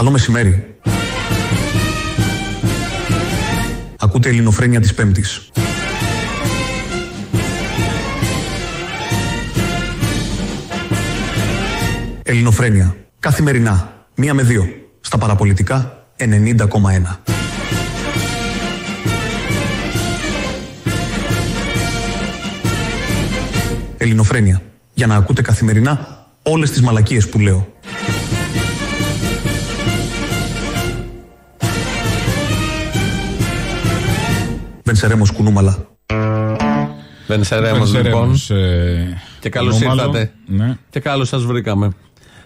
Καλό μεσημέρι. Ακούτε ελληνοφρένια της Πέμπτης. Ελληνοφρένια. Καθημερινά. Μία με δύο. Στα παραπολιτικά 90,1. Ελληνοφρένια. Για να ακούτε καθημερινά όλες τις μαλακίες που λέω. Βενσερέμος κουνούμαλα. Βενσερέμος λοιπόν. ε, Και καλώς Κουνούμαλο. ήρθατε. Ναι. Και καλώς σας βρήκαμε.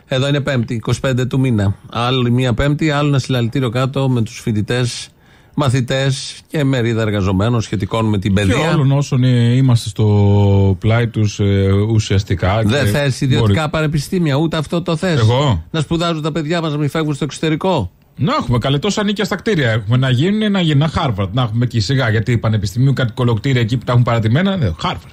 Εδώ είναι Πέμπτη, 25 του μήνα. Άλλη μία Πέμπτη, άλλο ένα συλλαλητήριο κάτω με τους φοιτητές, μαθητές και μερίδα εργαζομένων σχετικών με την Και παιδεία. όλων όσων ε, είμαστε στο πλάι τους ουσιαστικά. Δεν και θες ιδιωτικά πανεπιστήμια, ούτε αυτό το θες. Εγώ; Να σπουδάζουν τα παιδιά μας να μην φεύγουν στο εξωτερικό; Να έχουμε καλέ τόσα ανοίκιαστα κτίρια. Έχουμε να γίνουν, να γίνει ένα Χάρβαρντ. Να έχουμε εκεί σιγά. Γιατί πανεπιστημίου κάτι κωλοκτήρια εκεί που τα έχουν παρατημένα. δεν, Χάρβαρντ.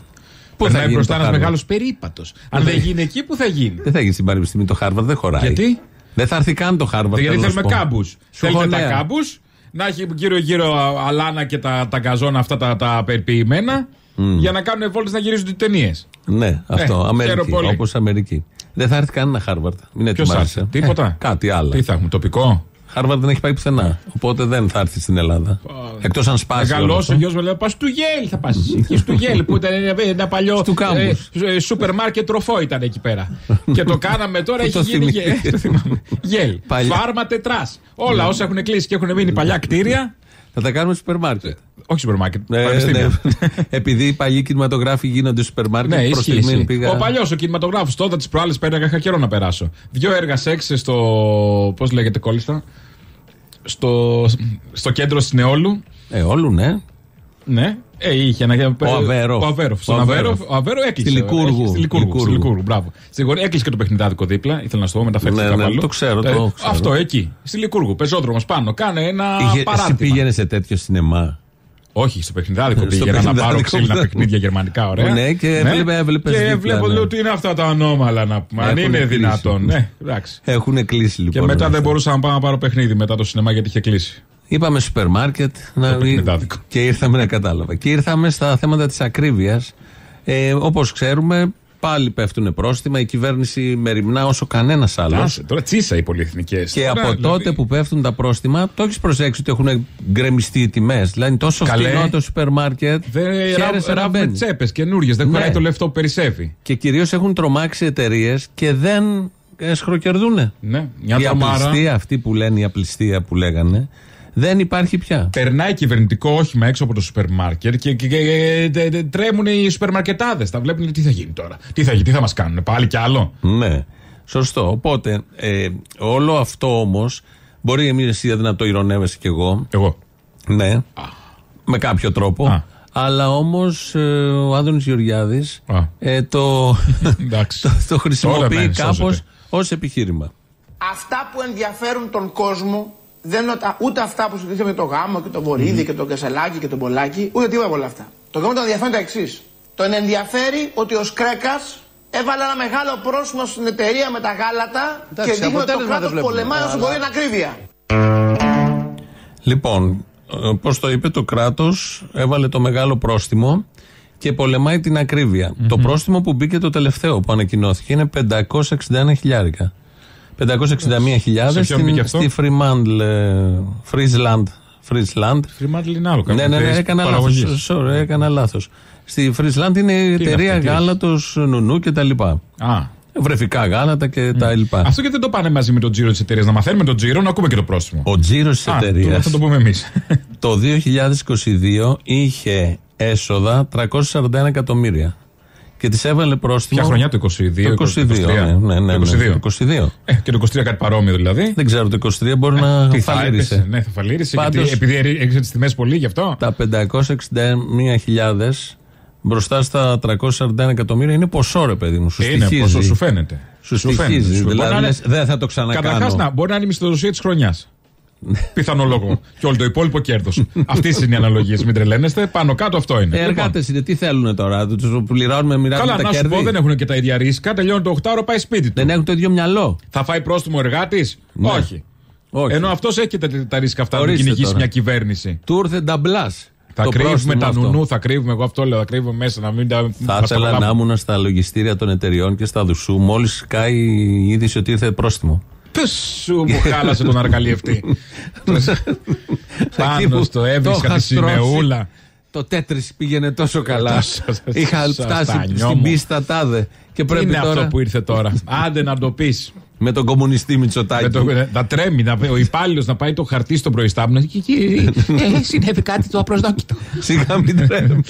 Πού θα Περνάει γίνει μπροστά το ένας Harvard? μεγάλος περίπατος. Αν δεν γίνει εκεί, πού θα γίνει; Δεν θα γίνει στην πανεπιστήμιο το Χάρβαρντ, δεν χωράει. Γιατί; Δεν θα έρθει καν το Χάρβαρντ. Γιατί θέλω να θέλουμε σου πω. κάμπους. Σου Θέλετε έχω τα νέα. κάμπους, να έχει γύρω-γύρω αλάνα και τα, τα γκαζόνα αυτά τα, τα περιποιημένα για να κάνουν βόλτες να γυρίζουν ταινίες. Ναι, αυτό. ξέρω Αμερική. πολύ. Όπως Αμερική. Δεν θα έρθει κανένα Χάρβαρντ. Μην Ποιος θα ετοιμάζεσαι. έρθει, τίποτα. Ε, κάτι άλλο. Τι θα έχουμε, τοπικό; Χάρβαρντ δεν έχει πάει πουθενά. Οπότε δεν θα έρθει στην Ελλάδα. Εκτός αν σπάσει. όλο Μεγαλώσει αυτό. ο γιος μου λέει: Πας στο Γέλ θα πας. Εκεί στο Γέλ που ήταν ε, ένα παλιό. Στου κάμπους. ε, ε, σούπερ μάρκετ τροφό ήταν εκεί πέρα. και το κάναμε τώρα, Πού έχει το γίνει. γε- θυμήθηκες; ε, το θυμάμαι. Γέλ. Παλιά. Φάρμα τετράς. Όλα όσα έχουν κλείσει και έχουν μείνει παλιά κτίρια. Θα τα κάνουμε σούπερ μάρκετ. Όχι σούπερ μάρκετ. Ε, πανεπιστήμιο. ναι. Επειδή οι παλιοί κινηματογράφοι γίνονται σούπερ μάρκετ, Ναι, προς ισχύει. στιγμή ισχύει. πήγα. Ο παλιός, ο κινηματογράφος. Τότε τις προάλλες πέραγα, είχα καιρό να περάσω. Δύο έργα σεξ στο. Πώς λέγεται κόλληστα. Στο, στο κέντρο τη Νεόλου. Ε, όλου, ναι. Ναι. Ε, είχε ένα. Ο Αβέροφ. Ο Αβέροφ. Στον Ο Αβέροφ. Αβέροφ. Ο Αβέρο έκλεισε. Στη Λικούργου. Έχει- Στη Λικούργου. Λικούργου. Στη Λικούργου, μπράβο. Στη Λικούργου. Έκλεισε και το παιχνιδάδικο δίπλα. Ήθελα να στο πω, μεταφέρθηκε Ναι, κάπου ναι, αλλού. το ξέρω, Ε, το ξέρω. Αυτό εκεί. Στη Λικούργου. Πεζόδρομος πάνω. Κάνε ένα Είχε, εσύ παράρτημα. πήγαινε σε τέτοιο σινεμά. Όχι, στο παιχνιδάδικο Στο πήγαινα να πάρω παιχνιδάδικο ξύλινα που- παιχνίδια γερμανικά, ωραία. Ναι, και έβλεπε- έβλεπες Και δίπλα, βλέπω, ναι. λέω, τι είναι αυτά τα ανώμαλα να πούμε. Αν Έχουν είναι κλείσει. δυνατόν. Ναι, εντάξει. Έχουν κλείσει λοιπόν. Και μετά όλα δεν αυτά. μπορούσα να πάω να πάρω παιχνίδι μετά το σινεμά γιατί είχε κλείσει. Είπαμε σούπερ μάρκετ να... παιχνιδάδικο. και ήρθαμε να κατάλαβα. Και ήρθαμε στα θέματα της ακρίβειας. Ε, όπως ξέρουμε πάλι πέφτουν πρόστιμα. Η κυβέρνηση μεριμνά όσο κανένας άλλος. Άσε, Τώρα τσίσα οι πολυεθνικές. Και από τότε που πέφτουν τα πρόστιμα, το έχεις προσέξει ότι έχουν γκρεμιστεί οι τιμές; Δηλαδή τόσο Καλέ. φτηνό το σούπερ μάρκετ. Δεν χαίρεσαι να ράβουν μπαίνεις. τσέπες καινούριε, δεν Ναι. χωράει το λεφτό που περισσεύει. Και κυρίως έχουν τρομάξει εταιρείες και δεν εσχροκερδούν. Ναι, μια η τρομάρα. απληστία αυτή που λένε, η απληστία που λέγανε, δεν υπάρχει πια. Περνάει κυβερνητικό όχημα έξω από το σούπερ μάρκετ και, και, και- τε- τε- τρέμουν οι σούπερ μαρκετάδε. Τα βλέπουν τι θα γίνει τώρα; Τι θα γίνει, τι θα μας κάνουν, πάλι κι άλλο; Ναι, σωστό. Οπότε ε, όλο αυτό όμως μπορεί εμείς εσύ δηλαδή, να το ηρωνεύεσαι κι εγώ. Εγώ. Ναι, με κάποιο τρόπο. Α. Αλλά όμως ο Άδωνης Γεωργιάδης Α. ε, το, Εντάξει. το, το Τώρα χρησιμοποιεί να κάπως σώζεται. ως επιχείρημα. αυτά που ενδιαφέρουν τον κόσμο δεν είναι τα- ούτε αυτά που συζητήσαμε με το γάμο και τον βορίδι και τον κασελάκι και τον πολλάκι, ούτε τίποτα από όλα αυτά. Το γάμο τον ενδιαφέρει τα εξής. Τον ενδιαφέρει ότι ο Σκρέκας έβαλε ένα μεγάλο πρόσημο στην εταιρεία με τα γάλατα Εντάξει, και δείχνει ότι το αποτέλεσμα δεν κράτο βλέπουμε, πολεμάει όσο αλλά- μπορεί την ακρίβεια. Λοιπόν, πώς το είπε, το κράτος έβαλε το μεγάλο πρόστιμο και πολεμάει την ακρίβεια. Το πρόστιμο που μπήκε το τελευταίο που ανακοινώθηκε είναι 561 χιλιάρικα. 561 χιλιάδες Σε ποιον μπήκε στην, αυτό; στη Fremantle, ε, Friesland. Friesland. Φρυμάτλι είναι άλλο Ναι, ναι, ναι, έκανα λάθος. Sorry, έκανα λάθος. Στη Friesland είναι η είναι εταιρεία αυτό, τι γάλατος, νουνού και τα λοιπά. Α. Βρεφικά γάλατα και τα λοιπά. Αυτό γιατί δεν το πάνε μαζί με τον τζίρο της εταιρείας. Να μαθαίνουμε τον τζίρο, να ακούμε και το πρόστιμο. Ο τζίρος της Α, εταιρείας Θα το πούμε εμείς. το 2022 είχε έσοδα 341 εκατομμύρια. Και της έβαλε πρόστιμο. Ποια χρονιά το 22, Το 22, 23. ναι, ναι, ναι, Το ναι, 22. το 22. Ε, και το 23 κάτι παρόμοιο δηλαδή. Δεν ξέρω, το 23 μπορεί να Τι θα φαλήρισε. έπεσε, Ναι, θα φαλήρισε. Πάντως- γιατί, επειδή έριξε τις τιμές πολύ γι' αυτό. Τα 561.000 μπροστά στα 341 εκατομμύρια είναι ποσό, ρε παιδί μου. Σου είναι στοιχίζει. πόσο σου φαίνεται. Σου φαίνεται. στοιχίζει. Σου- μπορεί Δηλαδή να είναι- λες, δεν θα το ξανακάνω. Καταρχάς, να μπορεί να είναι η μισθοδοσία της χρονιάς. Πιθανό λόγο. και όλο το υπόλοιπο κέρδος. Αυτές είναι οι αναλογίες. Μην τρελαίνεστε. Πάνω κάτω αυτό είναι. Ε, εργάτες είναι, τι θέλουν τώρα, τους πληρώνουμε, μοιράζουμε Καλά, τα να σου κέρδη; πω, δεν έχουν και τα ίδια ρίσκα. Τελειώνει το 8ωρο, πάει σπίτι του. Δεν έχουν το ίδιο μυαλό. Θα φάει πρόστιμο εργάτης; Ναι. Όχι. Όχι. Ενώ αυτός έχει τα, τα ρίσκα αυτά να Ορίστε κυνηγήσει τώρα. μια κυβέρνηση. Του ήρθε νταμπλά. Θα κρύβουμε τα νουνού, θα κρύβουμε. Εγώ αυτό λέω, θα κρύβουμε μέσα να μην τα. Θα μας ήθελα να προλάβουν. ήμουν στα λογιστήρια των εταιριών και στα δουσού μόλις σκάει η είδηση ότι ήρθε πρόστιμο. Πες σου μου χάλασε τον αργαλιευτή. Πάνω που στο το έβρισκα είχα τη στρώσει. σημεούλα. Το τέτρι πήγαινε τόσο καλά. Τόσο, Είχα στα φτάσει στανιό στην μου. πίστα τάδε. Και Τι πρέπει είναι τώρα αυτό που ήρθε τώρα. Άντε να το πεις. Με τον κομμουνιστή Μητσοτάκη. Με το, να τρέμει, να, ο υπάλληλος να πάει το χαρτί στον προϊστάμενο. Και εκεί, ε, συνέβη κάτι το απροσδόκητο. Σιγά μην τρέμει.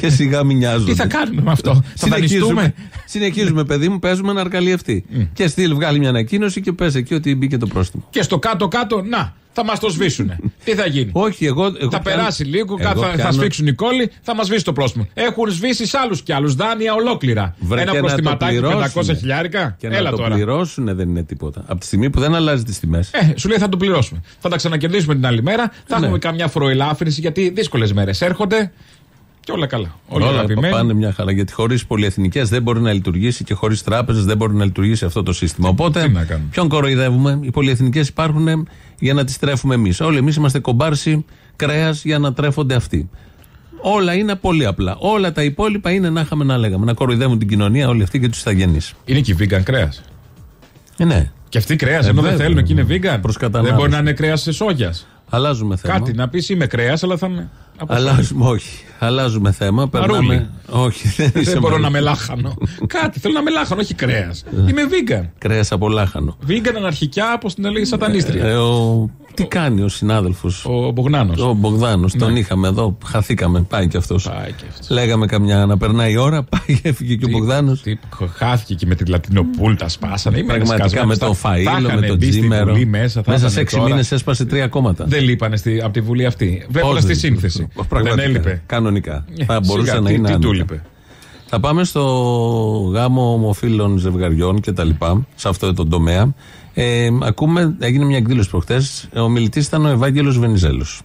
και σιγά μην νοιάζονται. Τι θα κάνουμε με αυτό, θα δανειστούμε; Συνεχίζουμε, συνεχίζουμε, παιδί μου, παίζουμε ένα αργαλιευτή. Και στείλ, βγάλει μια ανακοίνωση και πες εκεί ότι μπήκε το πρόστιμο. Και στο κάτω-κάτω, να, θα μας το σβήσουνε. Τι θα γίνει; Όχι, εγώ. εγώ Θα κάνω- περάσει λίγο, εγώ θα, θα κάνω- σφίξουν οι κόλλοι, θα μας σβήσει το πρόστιμο. Έχουν σβήσει σ' άλλους κι άλλους, δάνεια ολόκληρα. Βρε, και Ένα να το προστιματάκι 500 πληρώσουνε. χιλιάρικα. Και να Έλα το τώρα. πληρώσουν δεν είναι τίποτα. Από τη στιγμή που δεν αλλάζει τις τιμές. Ε, σου λέει θα το πληρώσουμε. Θα τα ξανακερδίσουμε την άλλη μέρα. Θα Ναι. έχουμε καμιά φοροελάφρυνση γιατί δύσκολες μέρες έρχονται. Και όλα καλά. Όλοι Όλα αγαπημένοι. πάνε μια χαρά. Γιατί χωρίς πολυεθνικές δεν μπορεί να λειτουργήσει και χωρίς τράπεζες δεν μπορεί να λειτουργήσει αυτό το σύστημα. Οπότε, τι να κάνουμε; ποιον κοροϊδεύουμε; Οι πολυεθνικές υπάρχουν για να τις τρέφουμε εμείς. Όλοι εμείς είμαστε κομπάρσι κρέας για να τρέφονται αυτοί. Όλα είναι πολύ απλά. Όλα τα υπόλοιπα είναι να είχαμε να λέγαμε. Να κοροϊδεύουν την κοινωνία όλοι αυτοί και τους ηθαγενείς. Είναι και vegan κρέας. Ε, ναι. Και αυτοί κρέας, ενώ δεν βέβαια. θέλουν και είναι vegan. Προς κατανάλωση. δεν μπορεί να είναι κρέας σε σόγιας. Αλλάζουμε θέμα. Κάτι να πεις είμαι κρέας, αλλά θα είναι. από σόγια. Αλλάζουμε, όχι. Αλλάζουμε θέμα. Περνάμε. Όχι, δεν είσαι Δεν μπορώ μαρούλι. να με λάχανο. Κάτι, θέλω να με λάχανο, όχι κρέας. Είμαι vegan. Κρέας από λάχανο. Vegan αναρχικιά, όπως την έλεγε σατανίστρια. Ε, ο... Τι κάνει ο συνάδελφος; Ο Μπογνάνο. Ο Μπογδάνος, τον είχαμε εδώ, χαθήκαμε. Πάει κι αυτός. Ναι. Πάει και αυτός. Λέγαμε καμιά να περνάει η ώρα, πάει, έφυγε και ο Μπογδάνος. Τι, χάθηκε και με την Λατινοπούλ τα σπάσανε. Είμαι Πραγματικά σκασμένος. με Τα- τον τα Φαΐλο, είχανε με τον μπει στη Τζίμερο. Βουλή μέσα θα Μέσα σε ήταν έξι τώρα. μήνες έσπασε τρία κόμματα. Δεν λείπανε στη, από τη Βουλή αυτή. Βλέποντα Πώς τη δεν- σύνθεση. Πραγματικά, Δεν έλειπε. Κανονικά. Ε, Θα μπορούσε σιγά, να τι- είναι Τι του άνετα. έλειπε. Θα πάμε στο γάμο ομοφύλων ζευγαριών και τα λοιπά, σε αυτό το τομέα. Ε, ακούμε, έγινε μια εκδήλωση προχτές, ο μιλητής ήταν ο Ευάγγελος Βενιζέλος.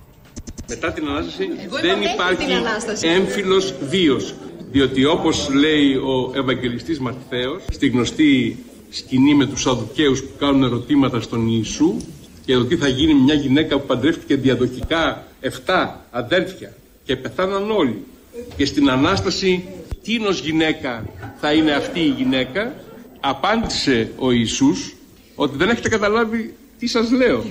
Μετά την Ανάσταση Εγώ δεν είμαι μέχρι υπάρχει την Ανάσταση. έμφυλος βίος. Διότι όπως λέει ο Ευαγγελιστής Ματθαίος, στη γνωστή σκηνή με τους Σαδουκαίους που κάνουν ερωτήματα στον Ιησού για το τι θα γίνει με μια γυναίκα που παντρεύτηκε διαδοχικά 7 αδέρφια και πεθάναν όλοι. Και στην Ανάσταση τίνος γυναίκα θα είναι αυτή η γυναίκα, απάντησε ο Ιησούς ότι δεν έχετε καταλάβει τι σας λέω.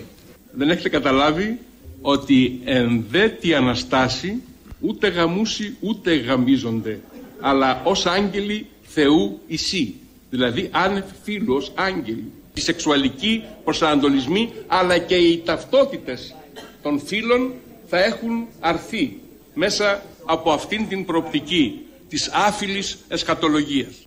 Δεν έχετε καταλάβει ότι εν δε τη Αναστάση ούτε γαμούσι ούτε γαμίζονται αλλά ως άγγελοι Θεού ισί δηλαδή άνευ φίλους άγγελοι οι σεξουαλικοί προσανατολισμοί αλλά και οι ταυτότητες των φίλων θα έχουν αρθεί μέσα από αυτήν την προοπτική της άφιλης εσκατολογίας.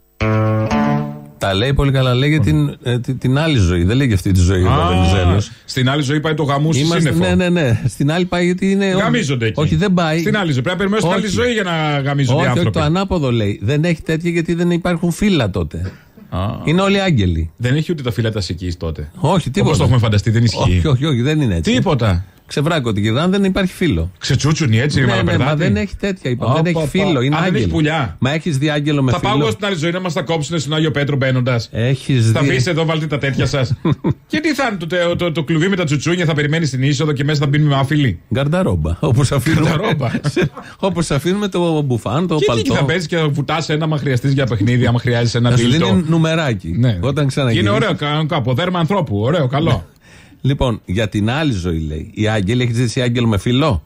Τα λέει πολύ καλά, λέει για την, ε, την, την άλλη ζωή, δεν λέει για αυτή τη ζωή ο Α, Βενιζέλος. Στην άλλη ζωή πάει το γαμούσι Είμαστε, σύννεφο. ναι, ναι, ναι. Στην άλλη πάει γιατί είναι. Γαμίζονται εκεί. Όχι, δεν πάει. Στην άλλη ζωή. Πρέπει να περιμένουμε στην άλλη Όχι. ζωή για να γαμίζονται οι Όχι, όχι, άνθρωποι. το ανάποδο λέει. Δεν έχει τέτοια γιατί δεν υπάρχουν φύλλα τότε. Α. Είναι όλοι άγγελοι. Δεν έχει ούτε τα φύλλα τα εκεί τότε. Όχι, τίποτα. Όπως το έχουμε φανταστεί, δεν ισχύει. Όχι, όχι, όχι, δεν είναι έτσι. Τίποτα. Ξεβράκω την γυρνάνε, δεν υπάρχει φίλο. Ξετσούτσουνι έτσι, Ναι, ναι, μαλαπερδάτη. μα δεν έχει τέτοια. Είπα. Ω, δεν πα, έχει πα. φίλο. Είναι Α, δεν άγγελο. έχει πουλιά. Μα έχεις δει άγγελο με Θα πάω εγώ φίλο. στην άλλη ζωή να μας τα κόψουν στον Άγιο Πέτρο μπαίνοντας. Έχεις Θα δει. πεις εδώ, βάλτε τα τέτοια σας. και τι θα είναι το, το, το, το κλουβί με τα τσουτσούνια, θα περιμένει στην είσοδο και μέσα θα μπίνουμε άφιλοι. Γκαρνταρόμπα. Όπως αφήνουμε, Γκαρνταρόμπα. όπως αφήνουμε το μπουφάν, το Και εκεί παλτό. θα παίζεις και θα βουτάς ένα, άμα χρειαστείς για παιχνίδι, άμα χρειάζεσαι ένα Να σου δίλητο. δίνει νουμεράκι. Ναι. Όταν ξαναγυρίσει. Είναι ωραίο, κανονικά, από δέρμα ανθρώπου. Ωραίο, καλό. Λοιπόν, για την άλλη ζωή λέει. Η Άγγελη, έχεις ζήσει άγγελο με φιλό;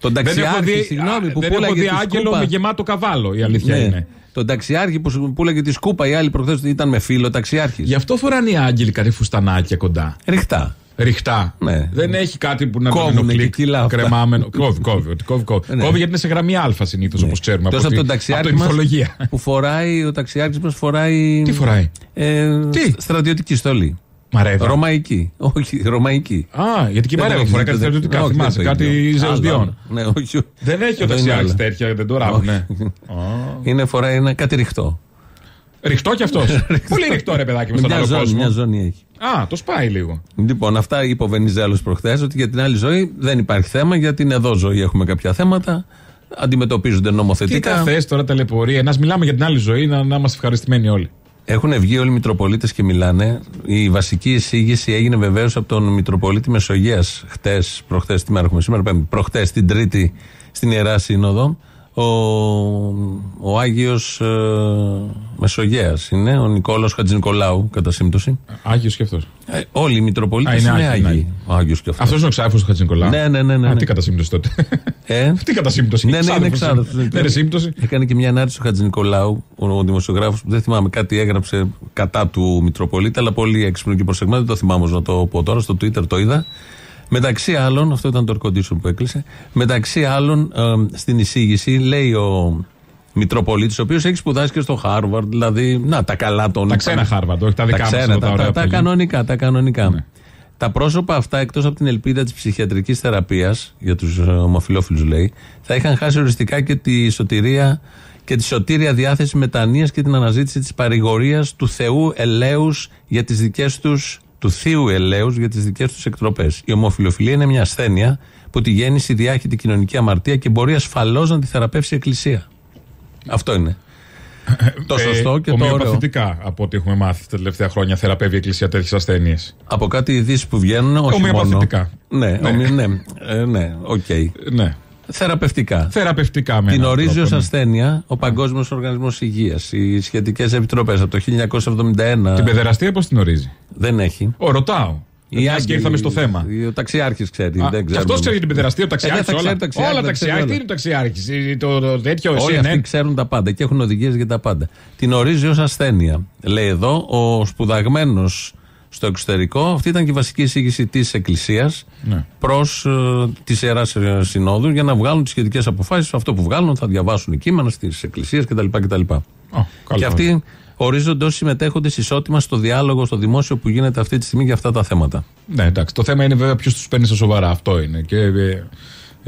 Τον δεν έχω ταξιάρχη, δει, συγγνώμη, που δεν έχω πούλαγε δει τη άγγελο σκούπα. με γεμάτο καβάλο, η αλήθεια Ναι. είναι. Τον ταξιάρχη που σου πούλαγε τη σκούπα, η άλλη προχθές ήταν με φίλο ταξιάρχης. Γι' αυτό φοράνε οι άγγελοι κάτι φουστανάκια κοντά. Ριχτά. Ριχτά. Ναι. Δεν έχει κάτι που να τον Κόβουνε ενοχλεί. και κιλά αυτά. Κρεμάμενο. Κόβει, κόβει. ότι Κόβει, κόβει. Ναι. κόβει γιατί είναι σε γραμμή Α συνήθως, όπως ξέρουμε. Εκτός από τη- τον από ταξιάρχη την μας, μυθολογία. που φοράει, ο ταξιάρχης μας φοράει. Τι φοράει; Ε, Τι; Στρατιωτική στολή. Μαρέβα. Ρωμαϊκή. Όχι, ρωμαϊκή. Α, γιατί και η Δεν Μαρέβα το φοράει έχει κάτι δει, το- στρατιωτικά. όχι, Θυμάσαι, δεν το κάτι έχει δει. Ζεουσδιών. Άλλο, Ναι, όχι. Δεν έχει ο Εδώ είναι ταξιάρχη άλλα. τέτοια, δεν το ράπουνε. Είναι φοράει ένα κάτι ριχτό. Ριχτό κι αυτός. Πολύ ριχτό ρε παιδάκι μου στον Μια άλλο ζώνη, μια κόσμο. ζώνη έχει. Α, το σπάει λίγο. Λοιπόν, αυτά είπε ο Βενιζέλος προχθές, ότι για την άλλη ζωή δεν υπάρχει θέμα, για την εδώ ζωή έχουμε κάποια θέματα. Αντιμετωπίζονται Τι τα νομοθετικά. θες τώρα ταλαιπωρία. Να μιλάμε για την άλλη ζωή, να, να είμαστε ευχαριστημένοι όλοι. Έχουν βγει όλοι οι Μητροπολίτες και μιλάνε. Η βασική εισήγηση έγινε βεβαίως από τον Μητροπολίτη Μεσογείας χτες, προχτέ, τι μέρα έχουμε σήμερα, πέμπτη, προχτέ την Τρίτη στην Ιερά Σύνοδο. Ο, ο Άγιος ε, Μεσογεία είναι, ο Νικόλαο Χατζηνικολάου, κατά σύμπτωση. Άγιος και αυτός. Ε, όλοι οι Μητροπολίτες Α, είναι, είναι Άγιοι, Άγιοι. είναι Άγιοι. Ο Άγιος και αυτός. Αυτός είναι ο ξάφος του Χατζηνικολάου. Ναι, ναι, ναι. ναι, Α, ναι. τι κατά σύμπτωση τότε. Ε, Τι κατά σύμπτωση. ναι, ναι, είναι Ξάδερφος εξάδελφο. Δεν είναι σύμπτωση. Έκανε και μια ανάρτηση ο Χατζη Νικολάου, ο, ο δημοσιογράφος, που δεν θυμάμαι κάτι έγραψε κατά του Μητροπολίτη, αλλά πολύ έξυπνο και προσεγμένο. Δεν το θυμάμαι όμως να το πω τώρα. Στο Twitter το είδα. Μεταξύ άλλων, αυτό ήταν το air condition που έκλεισε. Μεταξύ άλλων, ε, στην εισήγηση λέει ο Μητροπολίτης, ο οποίος έχει σπουδάσει και στο Χάρβαρντ, δηλαδή. Να, τα καλά των. Τα ξένα Χάρβαρντ, όχι τα δικά μας ξένα, εδώ, τα τα, ωραία τα, τα παιδιά. κανονικά. Τα, κανονικά. Ναι. τα πρόσωπα αυτά, εκτός από την ελπίδα της ψυχιατρικής θεραπείας, για τους ομοφυλόφιλους λέει, θα είχαν χάσει οριστικά και τη σωτηρία και τη σωτήρια διάθεση μετανία και την αναζήτηση της παρηγορίας του Θεού ελέους για τις δικές τους. Του θείου ελέους για τις δικές τους εκτροπές. Η ομοφιλοφιλία είναι μια ασθένεια που τη γέννησε διάχυτη κοινωνική αμαρτία και μπορεί ασφαλώς να τη θεραπεύσει η Εκκλησία. Αυτό είναι. το Ε, σωστό και το ωραίο. Ομοιοπαθητικά από ό,τι έχουμε μάθει τα τελευταία χρόνια θεραπεύει η Εκκλησία τέτοιες ασθένειες. Από κάτι ειδήσεις που βγαίνουν, όχι μόνο. Ομοιοπαθητικά. Ναι, Ναι. ομοι- ναι, ε, ναι, οκ. Ναι. Θεραπευτικά. Θεραπευτικά με Την έναν ορίζει ως τρόπο, ναι. ασθένεια ο Παγκόσμιος Οργανισμός Υγείας. Οι σχετικές επιτροπές από το 1971. Την παιδεραστία πώς την ορίζει; Δεν έχει. Ω, ρωτάω. Οι Μια Άγγελοι- και ήρθαμε στο θέμα. Ο ταξιάρχης ξέρει. Α, δεν και ξέρουμε. αυτός ξέρει την παιδεραστία, ο Ε, δεν ταξιάρχης. θα ξέρει όλα ταξιάρχη, όλα θα ξέρει ταξιάρχη. όλα. Τι είναι ο ταξιάρχης. Το, το τέτοιο, εσύ, Όλοι ναι. αυτοί ξέρουν τα πάντα και έχουν οδηγίες για τα πάντα. Την ορίζει ως ασθένεια. Λέει εδώ ο σπουδαγμένος στο εξωτερικό. Αυτή ήταν και η βασική εισήγηση της Εκκλησίας Ναι. προς ε, της Ιεράς Συνόδου για να βγάλουν τις σχετικές αποφάσεις. Αυτό που βγάλουν θα διαβάσουν κείμενα στις εκκλησίες κτλ. κτλ. Ω, καλό. Και αυτοί ορίζονται ω συμμετέχοντε ισότιμα στο διάλογο, στο δημόσιο που γίνεται αυτή τη στιγμή για αυτά τα θέματα. Ναι, εντάξει. Το θέμα είναι βέβαια ποιος τους παίρνει στα σοβαρά. Αυτό είναι. Και,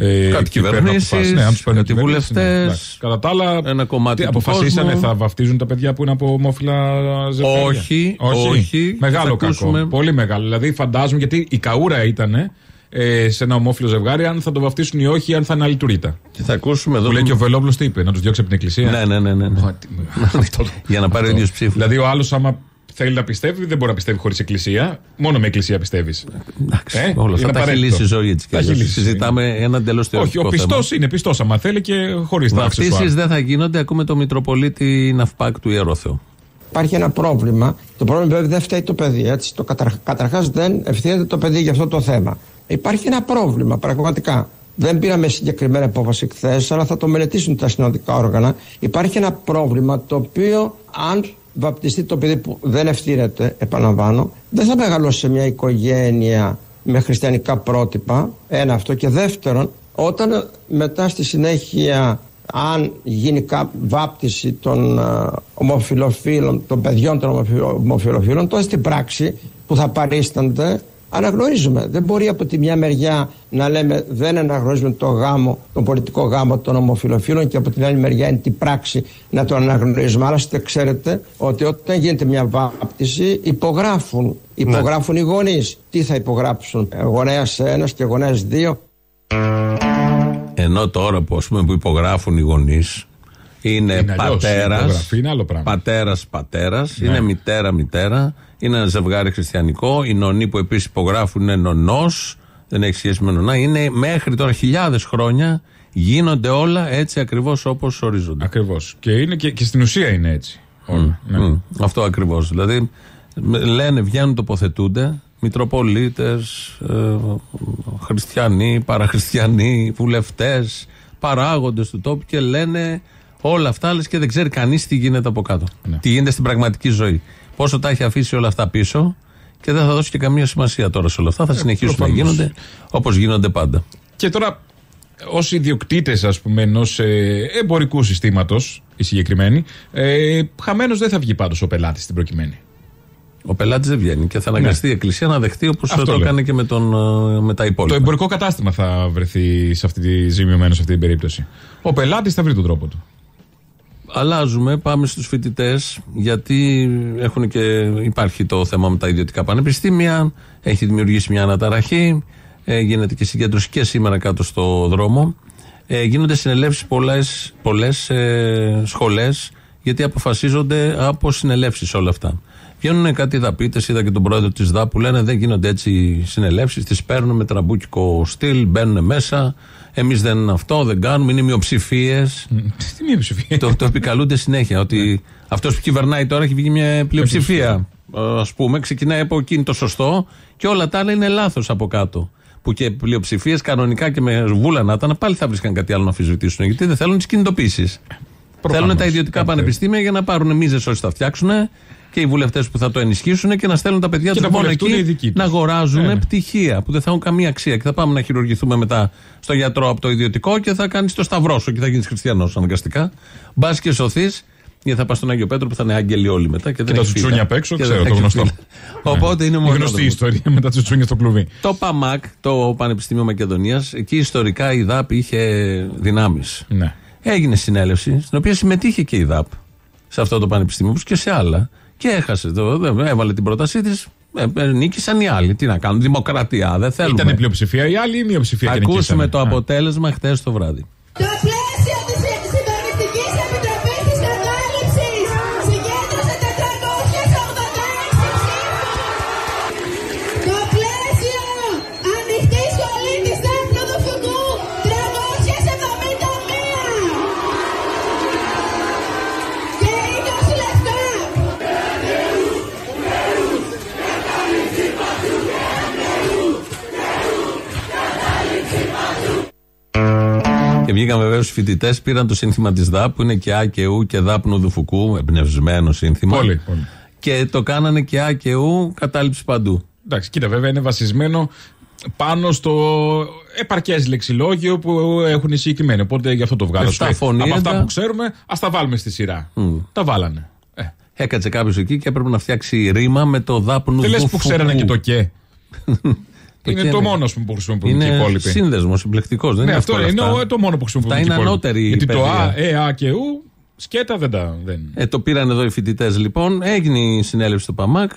ε, ε, Κάτι και παίρνουν κυβερνήσεις, αποφάσεις. Ναι, αν τους παίρνουν κάτι κυβερνήσεις, ναι, βουλευτές, εντάξει. Κατά τα άλλα, ένα κομμάτι τι, του αποφασίσανε, κόσμου. θα βαφτίζουν τα παιδιά που είναι από ομόφυλα ζευγάρια; Όχι, όχι. Μεγάλο Θα κακό. ακούσουμε- Πολύ μεγάλο. Δηλαδή, φαντάζομαι γιατί η καούρα ήταν ε, σε ένα ομόφυλο ζευγάρι αν θα το βαφτίσουν ή όχι, αν θα είναι άλλη τουρίτα. Και θα ακούσουμε εδώ. Που λέει και ο Βελόπουλος τι είπε, να τους διώξει από την εκκλησία. Ναι, ναι, ναι. ναι, ναι. Α, τι- αυτό το- Για να πάρει ο αυτό. ίδιος ψήφου. Δηλαδή, ο άλλος, άμα θέλει να πιστεύει, δεν μπορεί να πιστεύει χωρίς εκκλησία. Μόνο με εκκλησία πιστεύεις. Εντάξει, Ε, όλα αυτά είναι τα έχει απαραίτητο. λύσει η ζωή έτσι κι Τα έχει αλλιώς. λύσει. Συζητάμε ένα εντελώ Όχι, θεωρητικό ο θέμα. πιστό είναι πιστός, άμα θέλει και χωρίς τα Βαφτίσεις αξεσουάρ. δεν θα γίνονται. Ακούμε το Μητροπολίτη Ναυπάκ του Ιερόθεου. Υπάρχει ένα πρόβλημα. Το πρόβλημα βέβαια δεν φταίει το παιδί. Έτσι. Το καταρχ... Καταρχάς δεν ευθύνεται το παιδί για αυτό το θέμα. Υπάρχει ένα πρόβλημα πραγματικά. Δεν πήραμε συγκεκριμένη απόφαση χθες, αλλά θα το μελετήσουν τα συνοδικά όργανα. Υπάρχει ένα πρόβλημα το οποίο, αν βαπτιστεί το παιδί που δεν ευθύνεται, επαναλαμβάνω, δεν θα μεγαλώσει σε μια οικογένεια με χριστιανικά πρότυπα. Ένα αυτό. Και δεύτερον, όταν μετά στη συνέχεια αν γίνει κά- βάπτιση των ε, ομοφιλοφίλων, των παιδιών των ομοφι- ομοφιλοφίλων, τότε στην πράξη που θα παρίστανται αναγνωρίζουμε. Δεν μπορεί από τη μια μεριά να λέμε δεν αναγνωρίζουμε το γάμο, τον πολιτικό γάμο των ομοφιλοφίλων και από την άλλη μεριά είναι την πράξη να το αναγνωρίζουμε. Άλλωστε ξέρετε ότι όταν γίνεται μια βάπτιση υπογράφουν. Υπογράφουν οι γονείς. Τι θα υπογράψουν, γονέας ένας και γονέας δύο; Ενώ τώρα που, ας πούμε, που υπογράφουν οι γονείς είναι, Είναι αλλιώς, η πατέρας. υπογραφή είναι άλλο πράγμα. Πατέρας, πατέρας. Ναι. Είναι μητέρα, μητέρα. Είναι ένα ζευγάρι χριστιανικό. Οι νονοί που επίσης υπογράφουν είναι νονός. Δεν έχει σχέση με νονά. Είναι μέχρι τώρα χιλιάδες χρόνια γίνονται όλα έτσι ακριβώς όπως ορίζονται. Ακριβώς. Και, είναι και, και στην ουσία είναι έτσι. Όλα. Ναι. Μμ, αυτό ακριβώς. Δηλαδή με- λένε, βγαίνουν, τοποθετούνται. Μητροπολίτες, χριστιανοί, παραχριστιανοί, βουλευτές, παράγοντες του τόπου και λένε όλα αυτά, λες και δεν ξέρει κανείς τι γίνεται από κάτω. Ναι. Τι γίνεται στην πραγματική ζωή. Πόσο τα έχει αφήσει όλα αυτά πίσω και δεν θα δώσει και καμία σημασία τώρα σε όλα αυτά. Θα συνεχίσουν να προφανώς. γίνονται όπως γίνονται πάντα. Και τώρα, ως ιδιοκτήτες, ας πούμε, ενός ε, εμπορικού συστήματος, οι συγκεκριμένοι, ε, χαμένος δεν θα βγει πάντως ο πελάτης στην προκειμένη. Ο πελάτης δεν βγαίνει και θα αναγκαστεί η Εκκλησία να δεχτεί όπως Ναι. Αυτό το λέω. έκανε και με, τον, ε, με τα υπόλοιπα. Το εμπορικό κατάστημα θα βρεθεί σε αυτή τη ζημιωμένο σε αυτή την περίπτωση. Ο πελάτης θα βρει τον τρόπο του. Αλλάζουμε, πάμε στους φοιτητές, γιατί έχουν και, υπάρχει το θέμα με τα ιδιωτικά πανεπιστήμια, έχει δημιουργήσει μια αναταραχή, ε, γίνεται και συγκέντρωση και σήμερα κάτω στο δρόμο. Ε, γίνονται συνελεύσεις πολλές, πολλές ε, σχολές Γιατί αποφασίζονται από συνελεύσεις όλα αυτά. Βγαίνουν κάτι δαπίτες, είδα και τον πρόεδρο της ΔΑΠ που λένε δεν γίνονται έτσι συνελεύσεις, τις παίρνουν με τραμπούκικο στυλ, μπαίνουν μέσα. Εμείς δεν αυτό, δεν κάνουμε, είναι μειοψηφίες. Τι μειοψηφία. το, το επικαλούνται συνέχεια. Ότι αυτός που κυβερνάει τώρα έχει βγει μια πλειοψηφία. Α πούμε, ξεκινάει από εκείνη το σωστό και όλα τα άλλα είναι λάθος από κάτω. Που και πλειοψηφίες κανονικά και με βούλα να ήταν, πάλι θα βρίσκαν κάτι άλλο να αμφισβητήσουν. Γιατί δεν θέλουν τις κινητοποιήσεις. Θέλουν τα ιδιωτικά Κάτι πανεπιστήμια για να πάρουν μίζες όσοι θα φτιάξουν και οι βουλευτές που θα το ενισχύσουν και να στέλνουν τα παιδιά Και τους να μόνο βολευτούν οι εκεί δικοί τους. να αγοράζουν Ναι, ναι. πτυχία που δεν θα έχουν καμία αξία. Και θα πάμε να χειρουργηθούμε μετά στο γιατρό από το ιδιωτικό και θα κάνεις το σταυρό σου και θα γίνεις χριστιανός αναγκαστικά. Μπας και σωθείς, γιατί θα πας στον Άγιο Πέτρο που θα είναι άγγελοι όλοι μετά. Και, δεν τα έχεις τσουτσούνια φύλλα. απ' έξω, Και ξέρω, δεν το έχεις γνωστό. φύλλα. Οπότε είναι Η μόνος. γνωστή ιστορία με τα τσουτσούνια στο κλουβί. Το ΠΑΜΑΚ, το Πανεπιστήμιο Μακεδονίας, εκεί ιστορικά η ΔΑΠ είχε δυνάμεις. Ναι. Έγινε συνέλευση, στην οποία συμμετείχε και η ΔΑΠ σε αυτό το πανεπιστήμιο, όπως και σε άλλα. Και έχασε. Το, δεν- έβαλε την πρότασή της. Ε, ε, νίκησαν οι άλλοι. Τι να κάνουν, δημοκρατία. Δεν θέλουμε. Ήταν πλειοψηφία η άλλη ή μειοψηφία Θα και ακούσουμε νικήσανε. το Α. αποτέλεσμα χτες το βράδυ. Βγήκαν βεβαίως οι φοιτητές, πήραν το σύνθημα της ΔΑΠ, που είναι και Α και Ου και ΔΑΠ Νουδουφουκού, εμπνευσμένο σύνθημα. Πολύ, πολύ. Και το κάνανε και Α και Ου, κατάληψη παντού. Εντάξει, κοίτα, βέβαια είναι βασισμένο πάνω στο επαρκές λεξιλόγιο που έχουν οι συγκεκριμένοι. Οπότε γι' αυτό το βγάλω. Εφτά Σου λέει, Από φωνήεντα. αυτά που ξέρουμε, ας τα βάλουμε στη σειρά. Τα βάλανε. Ε, Έκατσε κάποιος εκεί και έπρεπε να φτιάξει ρήμα με το ΔΑΠ δεν λες που Νουδουφουκού. ξέρανε και το και. Είναι και το ναι. μόνος ας πούμε, που χρησιμοποιούν και οι Είναι υπόλοιποι. σύνδεσμος, συμπλεκτικό. Δεν Ναι, είναι αυτό εύκολα είναι αυτά. ο- το μόνο που χρησιμοποιούν Αυτά και οι είναι υπόλοιποι. ανώτερη Γιατί το παιδεία. Α, Ε, Α και Ου, σκέτα δεν τα. Δεν... Ε, το πήραν εδώ οι φοιτητές λοιπόν. Έγινε η συνέλευση στο ΠΑΜΑΚ.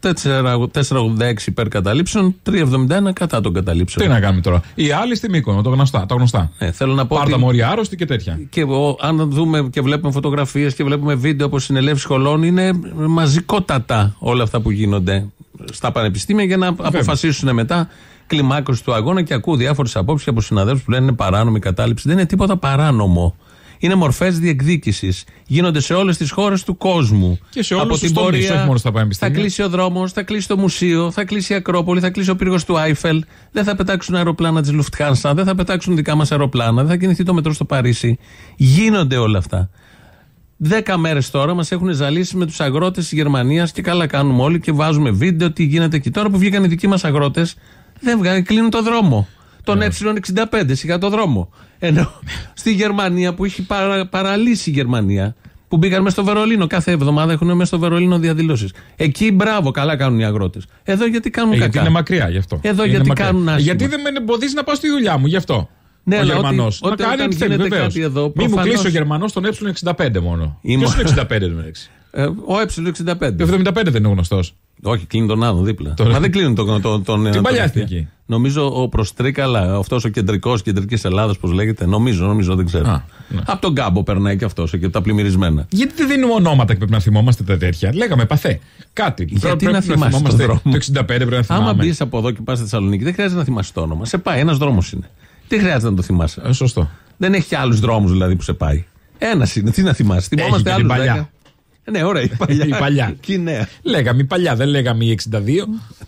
486 υπέρ καταλήψεων, 371 κατά των καταλήψεων. Τι να κάνουμε τώρα. Οι άλλοι στη Μύκονο, το γνωστά. Τα γνωστά. Ε, θέλω να πω Πάρτα ότι μόρια άρρωστοι και τέτοια. και ο- αν δούμε και βλέπουμε φωτογραφίες και βλέπουμε βίντεο από συνελεύσεις σχολών, είναι μαζικότατα όλα αυτά που γίνονται στα πανεπιστήμια για να αποφασίσουν μετά κλιμάκωση του αγώνα. Και ακούω διάφορες απόψεις από συναδέλφους που λένε είναι παράνομη κατάληψη. Δεν είναι τίποτα παράνομο. Είναι μορφές διεκδίκησης. Γίνονται σε όλες τις χώρες του κόσμου. Και σε όλους Από τους την τομείς, πορεία όχι μόνο στα πανεπιστήμια. Θα κλείσει ο δρόμος, θα κλείσει το μουσείο, θα κλείσει η Ακρόπολη, θα κλείσει ο πύργος του Άιφελ. Δεν θα πετάξουν αεροπλάνα της Λουφτχάνσα, δεν θα πετάξουν δικά μας αεροπλάνα, δεν θα κινηθεί το μετρό στο Παρίσι. Γίνονται όλα αυτά. Δέκα μέρες τώρα μας έχουν ζαλίσει με τους αγρότες της Γερμανίας και καλά κάνουμε όλοι και βάζουμε βίντεο τι γίνεται εκεί. Τώρα που βγήκαν οι δικοί μας αγρότες, δεν βγαίνουν, κλείνουν το δρόμο. Τον ε65 σιγά το δρόμο. Ενώ στη Γερμανία που έχει παρα, παραλύσει η Γερμανία, που μπήκαν μέσα στο Βερολίνο, κάθε εβδομάδα έχουν μέσα στο Βερολίνο διαδηλώσεις. Εκεί μπράβο, καλά κάνουν οι αγρότες. Εδώ γιατί κάνουν Ε, κακά. γιατί είναι μακριά γι' αυτό. Εδώ Είναι γιατί μακριά. κάνουν Ε, άσχημα. Γιατί δεν με εμποδίζει να πάω στη δουλειά μου, γι' αυτό. Ναι, ο αλλά Γερμανός. ότι- Να όταν- κάνει όταν ό,τι θέλει, γίνεται βεβαίως. κάτι εδώ, Μην μου προφανώς- κλείσει ο Γερμανός τον ε65 μόνο. Είμαι- Ποιος είναι 65 μεταξύ; Ε, ο ε65. Το 75 δεν είναι γνωστός. Όχι, κλείνει τον άλλον δίπλα. Τον- Μα δεν κλείνουν τον. τον, τον Την τον- παλιά τον- εθνική. Νομίζω ο Προστρίκαλα, αυτός ο κεντρικός κεντρικής Ελλάδας, πώς λέγεται, νομίζω, νομίζω, δεν ξέρω. Α, ναι. Από τον κάμπο περνάει και αυτός και τα πλημμυρισμένα. Γιατί δεν δίνουμε ονόματα και πρέπει να θυμόμαστε τα τέτοια. Λέγαμε παθέ. Κάτι. Γιατί να θυμάσαι τον θυμόμαστε. δρόμο. Το 65 πρέπει να θυμάμαι. Άμα μπεις από εδώ και πας στη Θεσσαλονίκη, δεν χρειάζεται να θυμάσαι το όνομα. Σε πάει, ένας δρόμος είναι. Τι χρειάζεται να το θυμάσαι; Ε, σωστό. Δεν έχει άλλους δρόμους δηλαδή που σε πάει. Ένας είναι, τι να θυμάσαι; Θυμόμαστε και την άλλους παλιά. δέκα. Ναι, ωραία, η παλιά. Η παλιά. Και η νέα. Λέγαμε η παλιά, δεν λέγαμε η 62.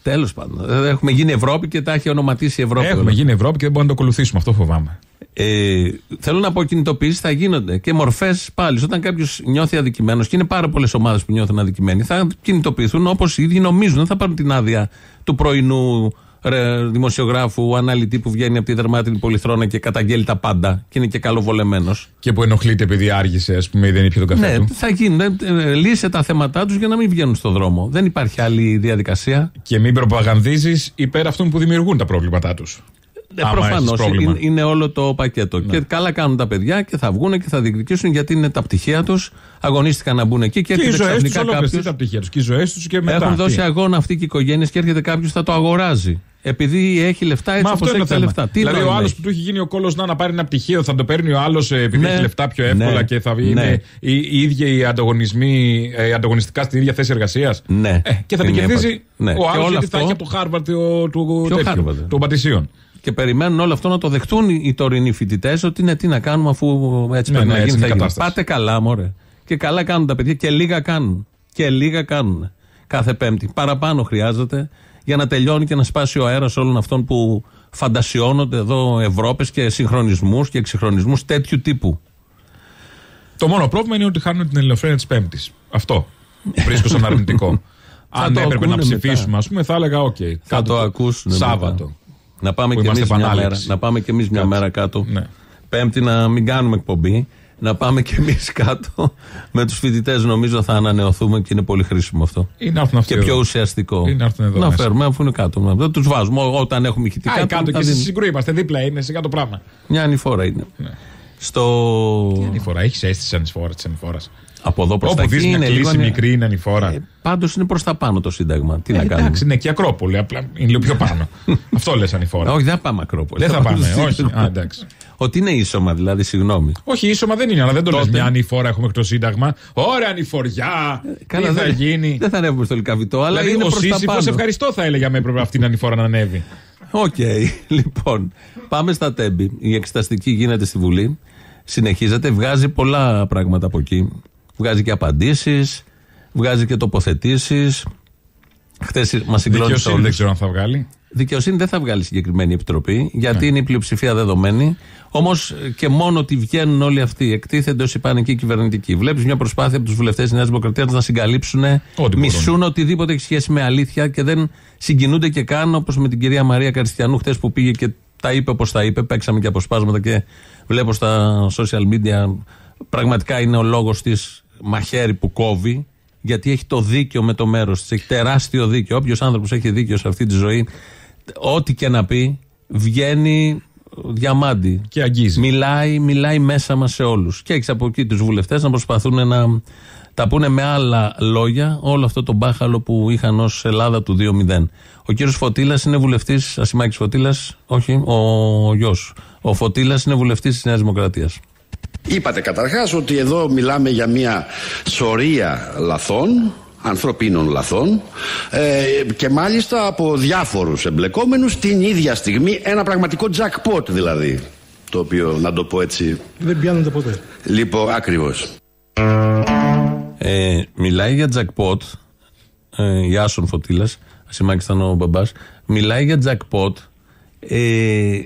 Τέλος πάντων. Ε, Έχουμε γίνει Ευρώπη και τα έχει ονοματίσει η Ευρώπη. Έχουμε όλα. γίνει Ευρώπη και δεν μπορούμε να το ακολουθήσουμε. Αυτό φοβάμαι. Ε, θέλω να πω κινητοποιήσει θα γίνονται και μορφές πάλι. Όταν κάποιος νιώθει αδικημένος, και είναι πάρα πολλές ομάδες που νιώθουν αδικημένοι, θα κινητοποιηθούν όπως οι ίδιοι νομίζουν. Δεν θα πάρουν την άδεια του πρωινού ρε, δημοσιογράφου, αναλυτή που βγαίνει από τη δερμάτινη πολυθρόνα και καταγγέλει τα πάντα και είναι και καλοβολεμένος. Και που ενοχλείται επειδή άργησε, ας πούμε, ή δεν ήπια τον καφέ Ναι, του. θα γίνει. Ε, Λύσε τα θέματα τους για να μην βγαίνουν στον δρόμο. Δεν υπάρχει άλλη διαδικασία. Και μην προπαγανδίζεις υπέρ αυτών που δημιουργούν τα προβλήματά τους. Άμα Προφανώς έχεις πρόβλημα. είναι, είναι όλο το πακέτο. Και καλά κάνουν τα παιδιά και θα βγουν και θα διεκδικήσουν γιατί είναι τα πτυχία τους. Αγωνίστηκαν να μπουν εκεί και Και οι έρχεται ζωές τους ξαφνικά ολόκληρες κάποιος. τα πτυχία τους. Και οι ζωές τους και μετά. Έχουν Τι; δώσει αγώνα αυτοί και οι οικογένειες και έρχεται κάποιος θα το αγοράζει. Επειδή έχει λεφτά, έτσι Μα όπως αυτό είναι έχει το τα θέμα. λεφτά. Τι δηλαδή, ο νόημα άλλος έχει; που του έχει γίνει ο κόλος να, να πάρει ένα πτυχίο, θα το παίρνει ο άλλος επειδή Ναι. έχει λεφτά πιο εύκολα Ναι. και θα Ναι. είναι οι, οι ίδιοι οι ανταγωνισμοί ε, ανταγωνιστικά στην ίδια θέση εργασίας. Ναι. και θα την Είναι κερδίζει έπα- ναι. ο Και άλλος όλο γιατί θα αυτό- έχει από το Χάρβαρτ του, του, Ποιο τέτοιου, Harvard? των πατησίων. Και περιμένουν όλο αυτό να το δεχτούν οι οι τωρινοί φοιτητές ότι είναι τι να κάνουμε αφού έτσι Ναι, πρέπει ναι, να έτσι γίνει. είναι θα η γίνει. κατάσταση. Πάτε καλά, μωρέ. Και καλά κάνουν τα παιδιά και λίγα κάνουν. Και λίγα κάνουν. Κάθε Πέμπτη. Παραπάνω χρειάζεται για να τελειώνει και να σπάσει ο αέρας όλων αυτών που φαντασιώνονται εδώ Ευρώπες και συγχρονισμούς και εξυγχρονισμούς τέτοιου τύπου. Το μόνο πρόβλημα είναι ότι χάνουμε την Ελληνοφρένεια της Πέμπτης. Αυτό βρίσκω σαν αρνητικό. Θα Αν το έπρεπε να ακούνε μετά. ψηφίσουμε, ας πούμε, θα έλεγα: Οκ. Θα κάτω το ακούσουν. Σάββατο. μετά. Να πάμε Που και είμαστε εμείς μια μέρα. επανάληψη. Να πάμε και εμείς μια Κάτω. μέρα κάτω. Ναι. Πέμπτη να μην κάνουμε εκπομπή. Να πάμε και εμείς κάτω. Με τους φοιτητές νομίζω θα ανανεωθούμε και είναι πολύ χρήσιμο αυτό. Ή να έρθουν αυτοί Και πιο εδώ. ουσιαστικό. Ή να έρθουν εδώ Να μέσα. φέρουμε αφού είναι κάτω. Δεν τους βάζουμε. Ό- Όταν έχουμε ηχητικά. Α, του κάτω τα και εσεί δίνουμε. συγκρού είμαστε. Δίπλα είναι, σιγά το πράγμα. Μια ανηφόρα είναι. Ναι. Στο. Ανηφορά, έχεις αίσθηση ανηφόρας της ανηφόρας; Από εδώ προς τα Όπου εκεί δεις μια είναι λίγο. κλίση είναι- μικρή είναι ανηφόρα. Ε, Πάντως είναι προς τα πάνω το Σύνταγμα. Τι να κάνουμε; Εντάξει, είναι και Ακρόπολη, απλά είναι λίγο πιο πάνω. Αυτό λες ανηφόρα. Όχι, δεν θα πάμε Ακρόπολη. Δεν θα πάμε, στο όχι. Σύνταγμα. Α, εντάξει. Ότι είναι ίσωμα δηλαδή, συγγνώμη. Όχι, ίσωμα δεν είναι, αλλά δεν το λες Τότε- μια ανηφόρα έχουμε εκτό Σύνταγμα. Ωραία ανηφοριά! Τι θα δεν- γίνει; Δεν θα ανέβουμε στο Λυκαβηττό, αλλά Δηλαδή, είναι ο προς τα Σύσυφο πάνω. ευχαριστώ θα έλεγε με έπρεπε αυτή την ανηφόρα να ανέβει. Οκ, λοιπόν. Πάμε στα Τέμπη. Η εξεταστική γίνεται στη Βουλή. Συνεχίζεται. Βγάζει πολλά πράγματα από εκεί. Βγάζει και απαντήσεις. Βγάζει και τοποθετήσεις. Χθες μας συγκλόνισε Δικαιοσύνη όλους. δεν ξέρω αν θα βγάλει. Δικαιοσύνη δεν θα βγάλει συγκεκριμένη επιτροπή, γιατί Ναι. είναι η πλειοψηφία δεδομένη. Όμως και μόνο ότι βγαίνουν όλοι αυτοί, εκτίθενται ως υπάνικοι κυβερνητικοί. Βλέπεις μια προσπάθεια από τους βουλευτές της Νέας Δημοκρατίας να συγκαλύψουν, μπορούν. μισούν οτιδήποτε έχει σχέση με αλήθεια και δεν συγκινούνται και καν όπως με την κυρία Μαρία Καριστιανού χθες που πήγε και τα είπε όπως τα είπε. Παίξαμε και αποσπάσματα και βλέπω στα social media. Πραγματικά είναι ο λόγος της μαχαίρι που κόβει, γιατί έχει το δίκιο με το μέρος της. Έχει τεράστιο δίκιο. Όποιος άνθρωπος έχει δίκιο σε αυτή τη ζωή, ό,τι και να πει, βγαίνει διαμάντι. Και αγγίζει. Μιλάει, μιλάει μέσα μας σε όλους. Και έχεις από εκεί τους βουλευτές να προσπαθούν να τα πούνε με άλλα λόγια όλο αυτό το μπάχαλο που είχαν ως Ελλάδα του 2-0. Ο κύριος Φωτήλα είναι βουλευτής, Ασημάκης Φωτήλα, όχι, ο γιος. Ο Φωτήλα είναι βουλευτής της Νέας Δημοκρατίας. Είπατε καταρχάς ότι εδώ μιλάμε για μια σωρία λαθών, ανθρωπίνων λαθών ε, και μάλιστα από διάφορους εμπλεκόμενους την ίδια στιγμή ένα πραγματικό jackpot δηλαδή το οποίο να το πω έτσι Δεν πιάνονται ποτέ. λοιπόν ακριβώς Ε, μιλάει για jackpot. Ε, Ιάσον Φωτήλα. Ασημάκης ήταν ο μπαμπάς. Μιλάει για jackpot. Ε, ε,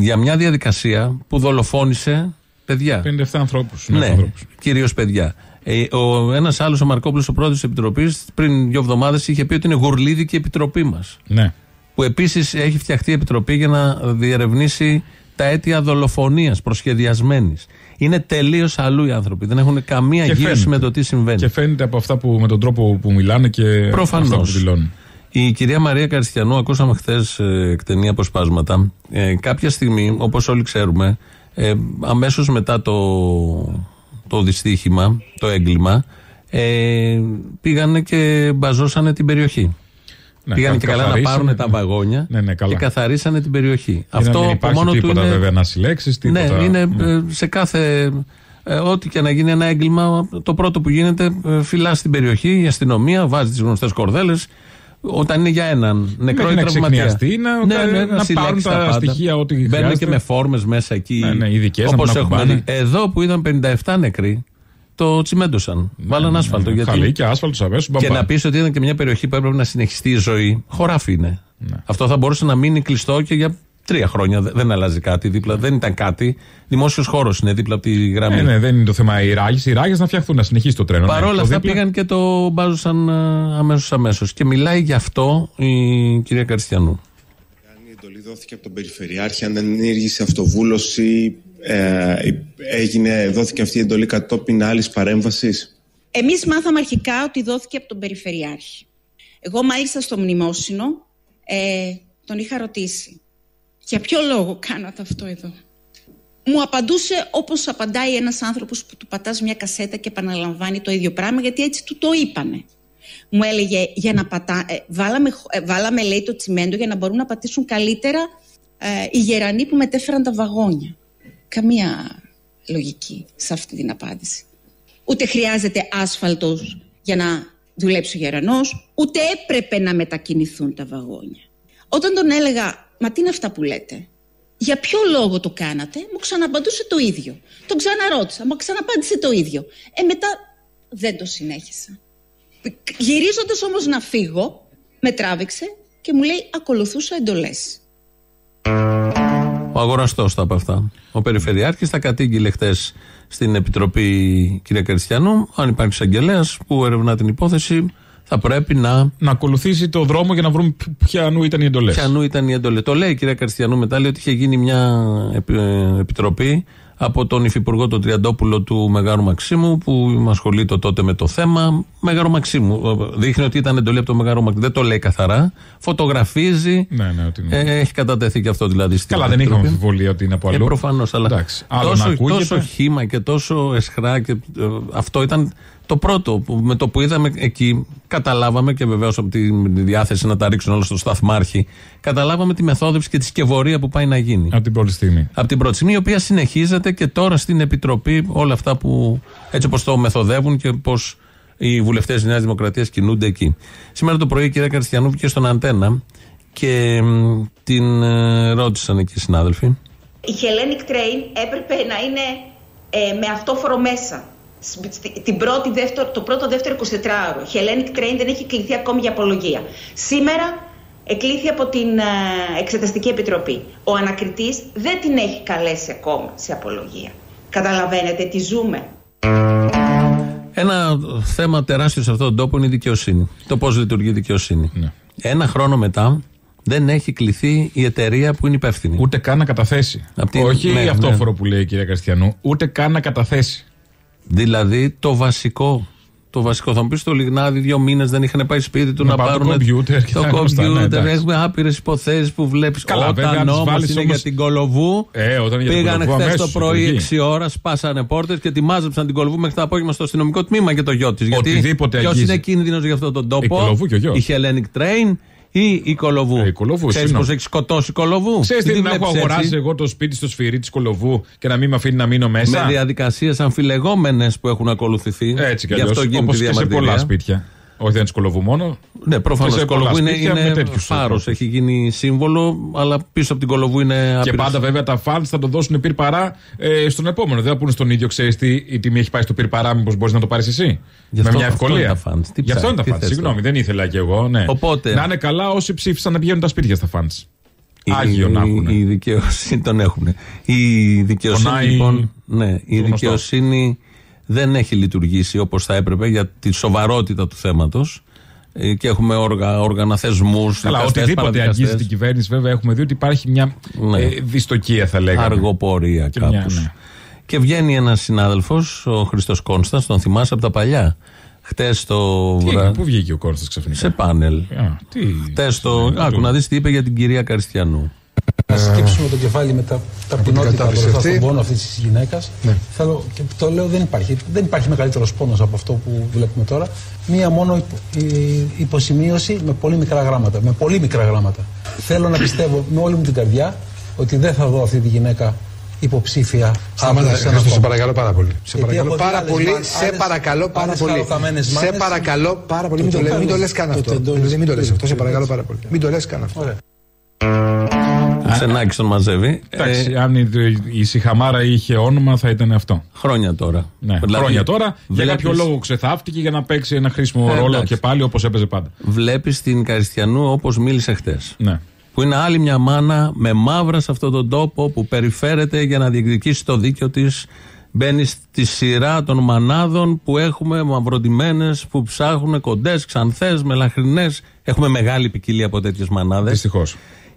για μια διαδικασία που δολοφόνησε παιδιά. 57 ανθρώπους. Ναι, κυρίως παιδιά. Ε, ο ένας άλλος, ο Μαρκόπουλος, ο πρόεδρος της Επιτροπής, πριν δύο εβδομάδες είχε πει ότι είναι γουρλίδικη η επιτροπή μας. Ναι. Που επίσης έχει φτιαχτεί η επιτροπή για να διερευνήσει τα αίτια δολοφονίας προσχεδιασμένης. Είναι τελείως αλλού οι άνθρωποι. Δεν έχουν καμία Και γύρωση φαίνεται. με το τι συμβαίνει. Και φαίνεται από αυτά που με τον τρόπο που μιλάνε και Προφανώ. αυτά που δηλώνουν. Η κυρία Μαρία Καριστιανού, ακούσαμε χθες εκτενή αποσπάσματα. Ε, κάποια στιγμή, όπως όλοι ξέρουμε, ε, αμέσως μετά το, το δυστύχημα, το έγκλημα, ε, πήγανε και μπαζώσανε την περιοχή. Ναι, πήγανε κα- και καλά να καθαρίσανε, πάρουν τα ναι. βαγόνια Ναι, ναι, καλά. και καθαρίσανε την περιοχή. Για Αυτό να μην από υπάρχει μόνο του τίποτα είναι. βέβαια να συλλέξεις, τίποτα. Ναι, είναι Ναι. ε, σε κάθε. ε, ό,τι και να γίνει ένα έγκλημα, το πρώτο που γίνεται, ε, φυλάς στην περιοχή, η αστυνομία, βάζει τις γνωστές κορδέλες. Όταν είναι για έναν νεκρό Μέχρι ή να τραυματία. ξεχνιαστεί, να- να συλλέξει πάρουν τα πάντα. στοιχεία ό,τι Μπαίνουν χρειάζεται. και με φόρμες μέσα εκεί. Ναι, ναι, ειδικές, να όπως μην έχουμε ακουμπάνε. δει. Εδώ που είδαν 57 νεκροί, το τσιμέντωσαν. Βάλαν άσφαλτο. γιατί... Χαλί και άσφαλτος αμέσως. Και να πεις ότι ήταν και μια περιοχή που έπρεπε να συνεχιστεί η ζωή, χωράφι είναι. Ναι. Αυτό θα μπορούσε να μείνει κλειστό και για τρία χρόνια. Δε- Δεν αλλάζει κάτι δίπλα, δεν ήταν κάτι. Δημόσιος χώρος είναι δίπλα από τη γραμμή. Ναι, ναι, δεν είναι το θέμα οι ράγες. Οι ράγες να φτιαχτούν, να συνεχίσει το τρένο. Παρ' ναι. όλα Το αυτά δίπλα- πήγαν και το μπάζωσαν αμέσως αμέσως. Και μιλάει γι' αυτό η κυρία Καριστιανού. Η εντολή δόθηκε από τον Περιφερειάρχη, αν δεν ενήργησε αυτοβούλωση, ε, έγινε, δόθηκε αυτή η εντολή κατόπιν άλλης παρέμβασης. Εμείς μάθαμε αρχικά ότι δόθηκε από τον Περιφερειάρχη. Εγώ μάλιστα στο μνημόσυνο ε, τον είχα ρωτήσει. Για ποιο λόγο κάνατε αυτό εδώ; Μου απαντούσε όπως απαντάει ένας άνθρωπος που του πατάς μια κασέτα και επαναλαμβάνει το ίδιο πράγμα γιατί έτσι του το είπανε. μου έλεγε για να πατά, ε, βάλαμε, χ- ε, βάλαμε λέει το τσιμέντο για να μπορούν να πατήσουν καλύτερα ε, οι γερανοί που μετέφεραν τα βαγόνια. Καμία λογική σε αυτή την απάντηση. Ούτε χρειάζεται άσφαλτος για να δουλέψει ο γερανός, ούτε έπρεπε να μετακινηθούν τα βαγόνια. Όταν τον έλεγα, μα τι είναι αυτά που λέτε, για ποιο λόγο το κάνατε, μου ξαναπαντούσε το ίδιο. Τον ξαναρώτησα, μου ξαναπάντησε το ίδιο. Ε, μετά δεν το συνέχισα. Γυρίζοντας όμως να φύγω, με τράβηξε και μου λέει ακολουθούσα εντολές. Ο αγοραστός τα από αυτά. Ο Περιφερειάρχης τα κατήγγειλε χτες στην Επιτροπή κυρία Καριστιανού. Αν υπάρχει εισαγγελέας που ερευνά την υπόθεση, θα πρέπει να. Να ακολουθήσει το δρόμο για να βρούμε ποιανού ήταν οι εντολές. Ποιανού ήταν η εντολή. Το λέει η κυρία Καριστιανού μετά, λέει ότι είχε γίνει μια επι- ε, επιτροπή από τον Υφυπουργό τον Τριαντόπουλο του Μεγάρου Μαξίμου που ασχολείται τότε με το θέμα. Μεγάρου Μαξίμου. Ε, Δείχνει ότι ήταν εντολή από το Μεγάρο Μαξίμου. Δεν το λέει καθαρά. Φωτογραφίζει. Ναι, ναι, ότι είναι. Ε, έχει κατατεθεί και αυτό δηλαδή στην Καλά, δεν είχαμε Επιτροπή. αμφιβολία ότι είναι από Ε, αλλού. προφανώς. Αλλά Εντάξει, άλλο τόσο, να ακούγεται. τόσο χήμα και τόσο εσχρά και ε, αυτό ήταν το πρώτο που, με το που είδαμε εκεί. Καταλάβαμε και βεβαίως από τη διάθεση να τα ρίξουν όλα στο σταθμάρχη. Καταλάβαμε τη μεθόδευση και τη σκευωρία που πάει να γίνει. Από την πρώτη στιγμή. Από την πρώτη στιγμή, η οποία συνεχίζεται και τώρα στην Επιτροπή όλα αυτά που έτσι όπως το μεθοδεύουν και πώς οι βουλευτές της Νέας Δημοκρατίας κινούνται εκεί. Σήμερα το πρωί η κυρία Καριστιανού βγήκε στον Αντένα και μ, την ε, ρώτησαν εκεί οι συνάδελφοι. Η Hellenic Train έπρεπε να είναι ε, με αυτόφορο μέσα. Σ- στη- Την πρώτη, δεύτερο, το πρώτο, δεύτερο 24ωρο. Η Hellenic Train δεν έχει κληθεί ακόμη για απολογία. Σήμερα εκλήθη από την ε, Εξεταστική Επιτροπή. Ο ανακριτής δεν την έχει καλέσει ακόμα σε απολογία. Καταλαβαίνετε τι ζούμε. Ένα θέμα τεράστιο σε αυτόν τον τόπο είναι η δικαιοσύνη. Το πώς λειτουργεί η δικαιοσύνη. Ναι. Ένα χρόνο μετά δεν έχει κληθεί η εταιρεία που είναι υπεύθυνη. Ούτε καν να καταθέσει. Απ' την- Όχι ναι, αυτόφορο ναι. που λέει η κυρία Καστιανού, ούτε καν να καταθέσει. Δηλαδή το βασικό. Το βασικό. Θα μου πεις στο Λιγνάδι δύο μήνες δεν είχαν πάει σπίτι του Να να, πάρουν το πάρουν κομπιούτερ και το τα γνωστά, ναι, κομπιούτερ. εντάξει. Έχουμε άπειρες υποθέσεις που βλέπεις. Καλά, βέβαια, αν Όταν τις όμως βάλεις είναι όμως- για την Κολοβού. Ε, όταν για την Πήγαν Κολοβού χθες το αμέσως πρωί λειτουργεί. 6 ώρας, σπάσανε πόρτες και τη μάζεψαν την Κολοβού μέχρι το απόγευμα στο αστυνομικό τμήμα και το γιο της. Γιατί Οτιδήποτε ποιο αγγίζει. είναι κίνδυνος για αυτόν τον τόπο. Η Κολοβού και ο γιος. Η Hellenic Train ή η Κολοβού. Ε, η Κολοβού, Ξέρεις συγγνώμη. πώς έχει σκοτώσει η Κολοβού; Ξέρεις τι τη να έχω βλέπεις έτσι; αγοράσει εγώ το σπίτι στο σφυρί της Κολοβού και να μην με αφήνει να μείνω μέσα; Με διαδικασίες αμφιλεγόμενες που έχουν ακολουθηθεί. Έτσι κι Γι' αλλιώς. αυτό γίνεται Όπως η και σε διαμαρτυρία. πολλά σπίτια. Όχι, δεν είναι τη Κολοβού μόνο. Ναι, προφανώς Και σε η Κολοβού πολλά είναι, σπίτια με είναι τέτοιους φάρος. ανθρώπους. Έχει γίνει σύμβολο, αλλά πίσω από την Κολοβού είναι Και άπειρες- πάντα βέβαια τα φαντ θα το δώσουν πυρπαρά ε, στον επόμενο. Δεν θα πούνε στον ίδιο, ξέρεις τι, η τιμή έχει πάει στο πυρπαρά, μήπως μπορείς να το πάρεις εσύ. Γι' με αυτό- μια αυτό ευκολία. είναι τα fans. Τι Γι' αυτό ψάχνεις, είναι τα τι φαντ. θες Συγγνώμη, τώρα. δεν ήθελα κι εγώ. Ναι. Οπότε- Να είναι καλά όσοι ψήφισαν να πηγαίνουν τα σπίτια στα φαντ. Η- Άγιο να έχουν. Η δικαιοσύνη τον έχουν. Η δικαιοσύνη Πονάει λοιπόν. Ναι, η το γνωστό. δικαιοσύνη δεν έχει λειτουργήσει όπως θα έπρεπε για τη σοβαρότητα του θέματος. Και έχουμε όργα, όργανα θεσμούς. Καλά, οτιδήποτε αγγίζει την κυβέρνηση, βέβαια, έχουμε δει ότι υπάρχει μια Ναι. ε, δυστοκία, θα λέγαμε. Αργοπορία Και κάπως. μια, ναι. Και βγαίνει ένας συνάδελφος, ο Χρήστος Κόνστας, τον θυμάσαι από τα παλιά. Χτες το Τι έγινε, βράδυ. πού βγήκε ο Κόνστας ξαφνικά; Σε πάνελ. Α, τι... Χτες το. Άκου να δεις τι είπε για την κυρία Καριστιανού. Να σκύψουμε το κεφάλι με τα ταπεινότητα κατάθεση μπροστά αυτή. στον πόνο αυτής της γυναίκας. Ναι. Θέλω, και το λέω, δεν υπάρχει. Δεν υπάρχει μεγαλύτερος πόνος από αυτό που βλέπουμε τώρα. Μία μόνο υπο, η- υποσημείωση με πολύ μικρά γράμματα. Με πολύ μικρά γράμματα. Θέλω να πιστεύω με όλη μου την καρδιά ότι δεν θα δω αυτή τη γυναίκα υποψήφια Σταμάτα, αύριο σε ένα Χρήστο, σε κόμμα. παρακαλώ πάρα πολύ. Σε Γιατί παρακαλώ έχω δει πάρα άλλες πολύ. μάνες- Σε άλλες- παρακαλώ πάρα άλλες πολύ. χαροταμένες Σε μάνες. παρακαλώ πάρα πολύ. Μην Το το λες- μην το τεντώνει. λες καν Το αυτό. τεντώνει. Μην το λες αυτό. Σε παρακαλώ Έτσι. πάρα πολύ. Μην το λες καν αυτό. Ωραία. Ο Ξενάκη τον μαζεύει. Εντάξει, Ε, αν η, η Σιχαμάρα είχε όνομα θα ήταν αυτό. χρόνια τώρα. Ναι, Δηλαδή, χρόνια τώρα. Για βλέπεις- κάποιο λόγο ξεθάφτηκε για να παίξει ένα χρήσιμο Ε, ρόλο εντάξει. και πάλι όπως έπαιζε πάντα. Βλέπεις την Καριστιανού όπως μίλησε χτες. Ναι. Που είναι άλλη μια μάνα με μαύρα σε αυτόν τον τόπο που περιφέρεται για να διεκδικήσει το δίκιο της. Μπαίνει στη σειρά των μανάδων που έχουμε μαυροντημένε, που ψάχνουν κοντές, ξανθές, μελαχρινές. Έχουμε μεγάλη ποικιλία από τέτοιες μανάδες. Δυστυχώς.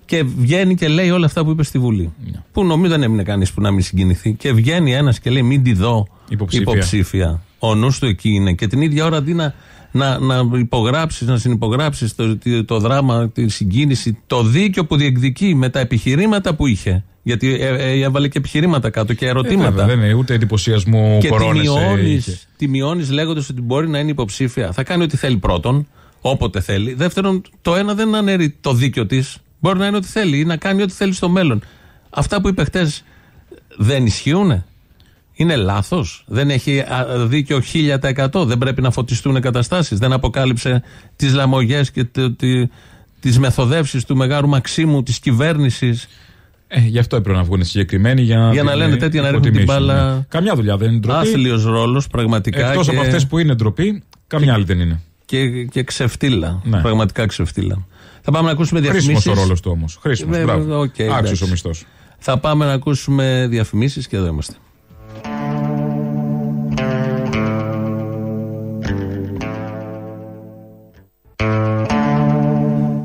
Και βγαίνει και λέει όλα αυτά που είπε στη Βουλή. Ναι. Που νομίζω δεν έμεινε κανείς που να μην συγκινηθεί. Και βγαίνει ένας και λέει: Μην τη δω Υποψήφια. υποψήφια. Ο νους του εκεί είναι. Και την ίδια ώρα αντί να, να, να υπογράψεις, να συνυπογράψεις το, το, το δράμα, τη συγκίνηση, το δίκιο που διεκδικεί με τα επιχειρήματα που είχε. Γιατί ε, ε, έβαλε και επιχειρήματα κάτω και ερωτήματα. βέβαια, δεν είναι ούτε εντυπωσιασμού και τη κορώνες, ε, μειώνεις, είχε. τη μειώνεις λέγοντας ότι μπορεί να είναι υποψήφια. Θα κάνει ό,τι θέλει πρώτον, όποτε θέλει. Δεύτερον, το ένα δεν αναιρεί το δίκιο της. Μπορεί να είναι ό,τι θέλει ή να κάνει ό,τι θέλει στο μέλλον. Αυτά που είπε χτες δεν ισχύουν. Είναι λάθος; Δεν έχει α, δίκιο 1000%. Δεν πρέπει να φωτιστούν καταστάσει. Δεν αποκάλυψε τις λαμογές και τις μεθοδεύσεις του Μεγάρου Μαξίμου, της κυβέρνησης; Ε, γι' αυτό έπρεπε να βγουν συγκεκριμένοι για να, Για να την, λένε ε, τέτοια, να ρίχνουν την υποτιμήσουν, μπάλα. ναι. Καμιά δουλειά δεν είναι ντροπή. Άθλιος ρόλος, πραγματικά. Εκτός και- από αυτές που είναι ντροπή, καμιά άλλη δεν είναι. και, και ξεφτύλα. Ναι. Πραγματικά ξεφτύλα. Θα πάμε να ακούσουμε Χρήσιμος διαφημίσεις. ο ρόλος του όμως. Χρήσιμος. Βέβαια, Μπράβο. οκ, Άξιος εντάξει. ο μισθός. Θα πάμε να ακούσουμε διαφημίσεις και εδώ είμαστε.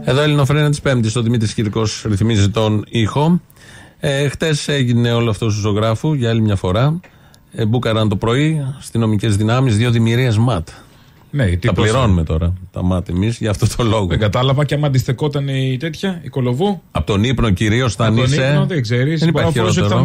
Εδώ Ελληνοφρένεια της Πέμπτης. Ο Δημήτρης Κυρικό ρυθμίζει τον ήχο. Ε, Χτες έγινε όλο αυτό στου Ζωγράφου για άλλη μια φορά. Ε, μπούκαραν το πρωί αστυνομικές δυνάμεις δύο διμοιρίες ΜΑΤ. Ναι, τι Τα πώς- πληρώνουμε τώρα τα ΜΑΤ εμείς για αυτό το λόγο. Δεν κατάλαβα και άμα αντιστεκόταν η τέτοια, η κολοβού. Από τον ύπνο κυρίως θα Από τον είσαι. ύπνο δεν ξέρεις. Δεν υπάρχει ότι θα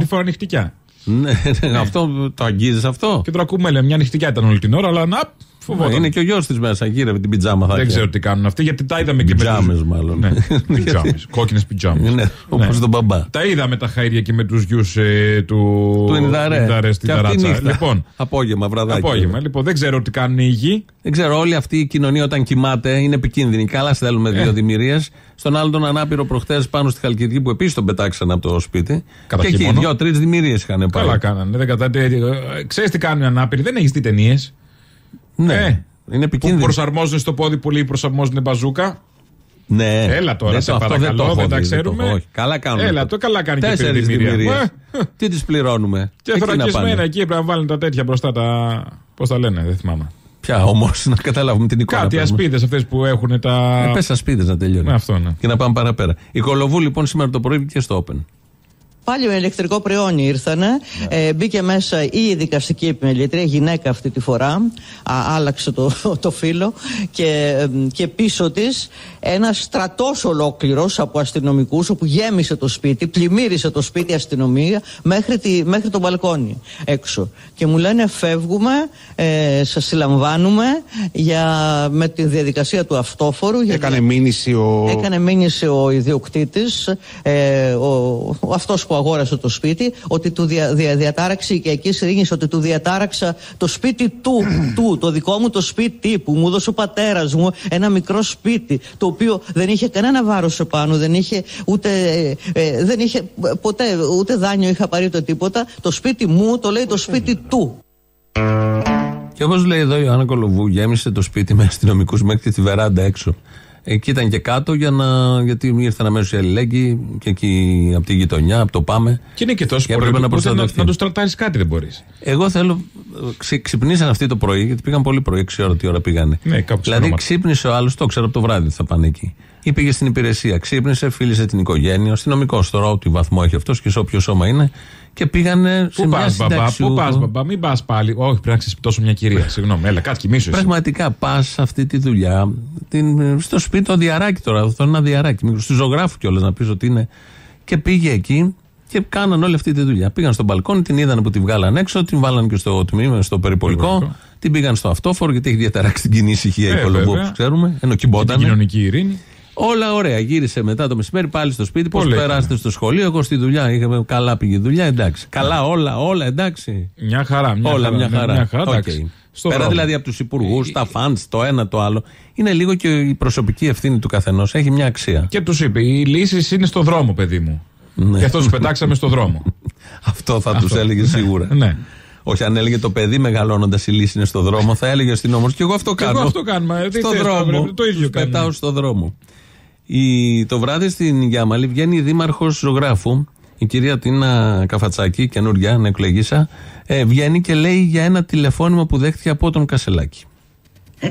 χειρότερο. τη φορά νυχτικιά. Ναι, αυτό το αγγίζεις αυτό. Και τώρα ακούμε, λέει, μια νυχτικιά ήταν όλη την ώρα, αλλά να, φοβόταν. Ναι, είναι και ο γιο της μέσα, γύρευε την πιτζάμα. Θα Δεν είχε. ξέρω τι κάνουν αυτοί, γιατί τα είδαμε και με Πιτζάμες, τους- μάλλον. Ναι, πιτζάμες, κόκκινες πιτζάμες. Ναι, όπως τον μπαμπά. Τα είδαμε τα χαίρια και με τους γιους του. Του Ινδαρέ. στην Και αυτή ταράτσα. νύχτα. Λοιπόν, Απόγευμα, βραδάκι. απόγευμα. Λοιπόν, δεν ξέρω τι κάνουν οι γη. Δεν ξέρω, όλη αυτή η κοινωνία όταν κοιμάται είναι επικίνδυνη. Καλά στέλνουμε δύο Ε. δημιουργίες. Στον άλλο τον ανάπηρο προχθές πάνω στη Χαλκιδική που επίσης τον πετάξαν από το σπίτι. Κατά και εκεί χειμώνα. δύο-τρει δημιουργίες είχαν πάει. Καλά κάνανε. Δεν κατά... Ξέρεις τι κάνουν οι ανάπηροι, δεν έχεις δει ταινίες; Ναι, Ε, είναι Που επικίνδυνο. προσαρμόζουν στο πόδι πολύ, προσαρμόζουν μπαζούκα; Ναι. Έλα τώρα, Δεν σε το- αυτό παρακαλώ, το έχω δεν τα δει, δεν το ξέρουμε. έχω, όχι. Καλά κάνουν. Έλα, το καλά κάνει και η Τέσσερις δημιουργία. δημιουργίες. Ε, Τι τις πληρώνουμε; Και Εκεί να θωρακισμένα πάνε. εκεί πρέπει να βάλουν τα τέτοια μπροστά τα. Πώς τα λένε, δεν θυμάμαι. Ποια όμως, να καταλάβουμε την εικόνα. Κάτι πες μας. ασπίδες αυτές που έχουν τα. Ε, πες ασπίδες να τελειώνει. Ναι, αυτό, ναι. Και να πάμε παραπέρα. Η Κολοβού λοιπόν σήμερα το πρωί βγήκε στο Open. Πάλι με ηλεκτρικό προϊόνι ήρθανε. Ε, μπήκε μέσα η δικαστική επιμελήτρια, γυναίκα αυτή τη φορά. Α, άλλαξε το, το φύλλο. Και, εμ, και πίσω της ένας στρατός ολόκληρος από αστυνομικούς, όπου γέμισε το σπίτι, πλημμύρισε το σπίτι αστυνομία μέχρι, τη, μέχρι το μπαλκόνι έξω. Και μου λένε φεύγουμε, ε, σας συλλαμβάνουμε για, με τη διαδικασία του αυτόφορου. για- Έκανε μήνυση ο. Έκανε μήνυση ο ιδιοκτήτης, ε, ο, ο αυτός που αγόρασε το σπίτι, ότι του δια, δια, διατάραξε η οικιακή συρρήγνηση, ότι του διατάραξα το σπίτι του, του, το δικό μου το σπίτι που μου έδωσε ο πατέρας μου, ένα μικρό σπίτι, το οποίο δεν είχε κανένα βάρος επάνω, δεν είχε ούτε, ε, ε, δεν είχε ποτέ ούτε δάνειο είχα πάρει ούτε τίποτα. Το σπίτι μου το λέει το σπίτι του. Και όπως λέει εδώ η Ιωάννα Κολοβού, γέμισε το σπίτι με αστυνομικούς μέχρι και τη βεράντα έξω. Εκεί ήταν και κάτω για να, γιατί ήρθαν αμέσως οι αλληλέγγυοι και εκεί από τη γειτονιά, από το Πάμε. Και είναι και τόσο Και πολύ. έπρεπε να που ούτε Να, προστατευτεί. να τους τρατάρει κάτι δεν μπορείς. Εγώ θέλω. Ξε, ξυπνήσαν αυτοί το πρωί, γιατί πήγαν πολύ πρωί, 6 ώρα τι ώρα πήγανε. Ναι, κάπου δηλαδή ξενόματα. ξύπνησε ο άλλος, το ξέρω από το βράδυ ότι θα πάνε εκεί. Ή πήγε στην υπηρεσία, ξύπνησε, φίλησε την οικογένεια, ο αστυνομικό τώρα, ό,τι βαθμό έχει αυτός και σε όποιο σώμα είναι. Και πήγανε σε Πού μια πας, μπαμπά, πού συνταξιούχο. πας, μπαμπά, μην πας πάλι. Όχι, πρέπει να ξεσπιτώσω μια κυρία. Συγγνώμη, έλα, κάτι κοιμήσου. εσύ. Πραγματικά πας σε αυτή τη δουλειά. Την, στο σπίτι το διαράκι τώρα. Αυτό είναι ένα διαράκι. Μικρό, Στη ζωγράφου κιόλας να πεις ότι είναι. Και πήγε εκεί και κάναν όλη αυτή τη δουλειά. Πήγαν στο μπαλκόνι, την είδαν που τη βγάλαν έξω, την βάλαν και στο τμήμα, στο περιπολικό. Περιπολικό. Την πήγαν στο αυτόφορο γιατί έχει διαταράξει την κοινή ησυχία Ε, η Κολομπού, βέβαια. όπω ξέρουμε. Ενώ Και την κοιμπότανε. κοινωνική ειρήνη. Όλα ωραία. Γύρισε μετά το μεσημέρι πάλι στο σπίτι. Πώς Πολύ περάσετε στο σχολείο, εγώ στη δουλειά. Είχαμε, καλά πήγε η δουλειά, εντάξει. Καλά, όλα, όλα εντάξει. Μια χαρά, μια όλα χαρά. μια ναι, χαρά. Μια χαρά Οκ. εντάξει. Στο Πέρα δρόμο. δηλαδή από τους υπουργούς, τα φαντ, το ένα το άλλο. Είναι λίγο και η προσωπική ευθύνη του καθενός. Έχει μια αξία. Και τους είπε: Οι λύσεις είναι στο δρόμο, παιδί μου. Ναι. Γι' αυτό τους πετάξαμε στο δρόμο. Αυτό θα Αυτό. του έλεγε Ναι, σίγουρα. ναι. Όχι, αν έλεγε το παιδί μεγαλώνοντας η λύση είναι στο δρόμο, θα έλεγε ο αστυνόμος. Και εγώ αυτό Και κάνω. εγώ αυτό κάνουμε. Τι στο θες, δρόμο. πρέπει, το ίδιο Τους κάνουμε. Πετάω στο δρόμο. Η, το βράδυ στην Γιάμαλη βγαίνει η δήμαρχος ζωγράφου, η κυρία Τίνα Καφατσάκη, καινούργια, ανεκλεγήσα, ε, βγαίνει και λέει για ένα τηλεφώνημα που δέχτηκε από τον Κασελάκη.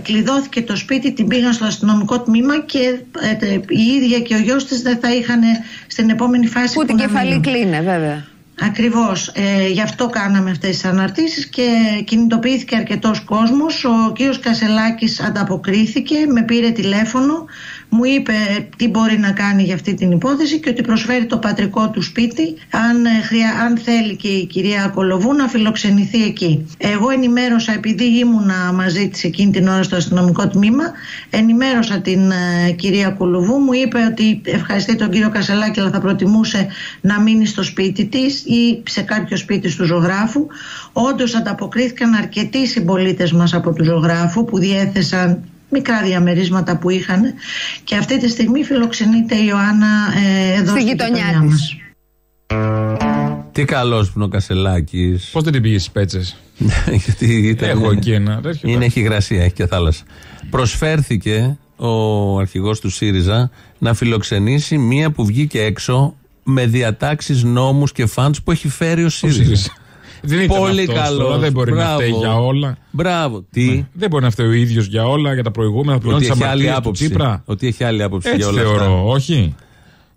Κλειδώθηκε το σπίτι, την πήγαν στο αστυνομικό τμήμα και ε, τε- η ίδια και ο γιος της δεν θα είχαν στην επόμενη φάση Που που, την να κεφαλή μείνουν. κλείνε, βέβαια. Ακριβώς. Ε, γι' αυτό κάναμε αυτές τις αναρτήσεις και κινητοποιήθηκε αρκετός κόσμος. Ο κύριος Κασελάκης ανταποκρίθηκε, με πήρε τηλέφωνο, μου είπε τι μπορεί να κάνει για αυτή την υπόθεση και ότι προσφέρει το πατρικό του σπίτι αν, ε, χρειά, αν θέλει και η κυρία Κολοβού να φιλοξενηθεί εκεί. Εγώ ενημέρωσα, επειδή ήμουνα μαζί της εκείνη την ώρα στο αστυνομικό τμήμα, ενημέρωσα την ε, κυρία Κολοβού, μου είπε ότι ευχαριστεί τον κύριο Κασελάκη αλλά θα προτιμούσε να μείνει στο σπίτι της ή σε κάποιο σπίτι του ζωγράφου. Όντως ανταποκρίθηκαν αρκετοί συμπολίτες μας από του ζωγράφου που διέθεσαν μικρά διαμερίσματα που είχαν και αυτή τη στιγμή φιλοξενείται η Ιωάννα ε, εδώ Στη στη γειτονιά γειτονιά της. μας. Τι καλός που είναι ο Κασελάκη. Πώς δεν την πήγες στις πέτσες; Γιατί ήταν. Έχω εκεί ένα τέτοιο. Είναι, έχει υγρασία, έχει και θάλασσα. Προσφέρθηκε ο αρχηγός του ΣΥΡΙΖΑ να φιλοξενήσει μία που βγήκε έξω με διατάξεις, νόμους και φαντς που έχει φέρει ο ΣΥΡΙΖΑ. ΣΥΡΙΖΑ. Δεν ήταν Πολύ αυτός καλός. τώρα, Δεν μπορεί να φταίει για όλα. Μπράβο. Τι; Ναι. Δεν μπορεί να φταίει ο ίδιος για όλα, για τα προηγούμενα. Ότι πληρώνει τις έχει άλλη αμαρτίες του άποψη. Τσίπρα. Ότι έχει άλλη άποψη Έτσι για όλα θεωρώ, αυτά. όχι.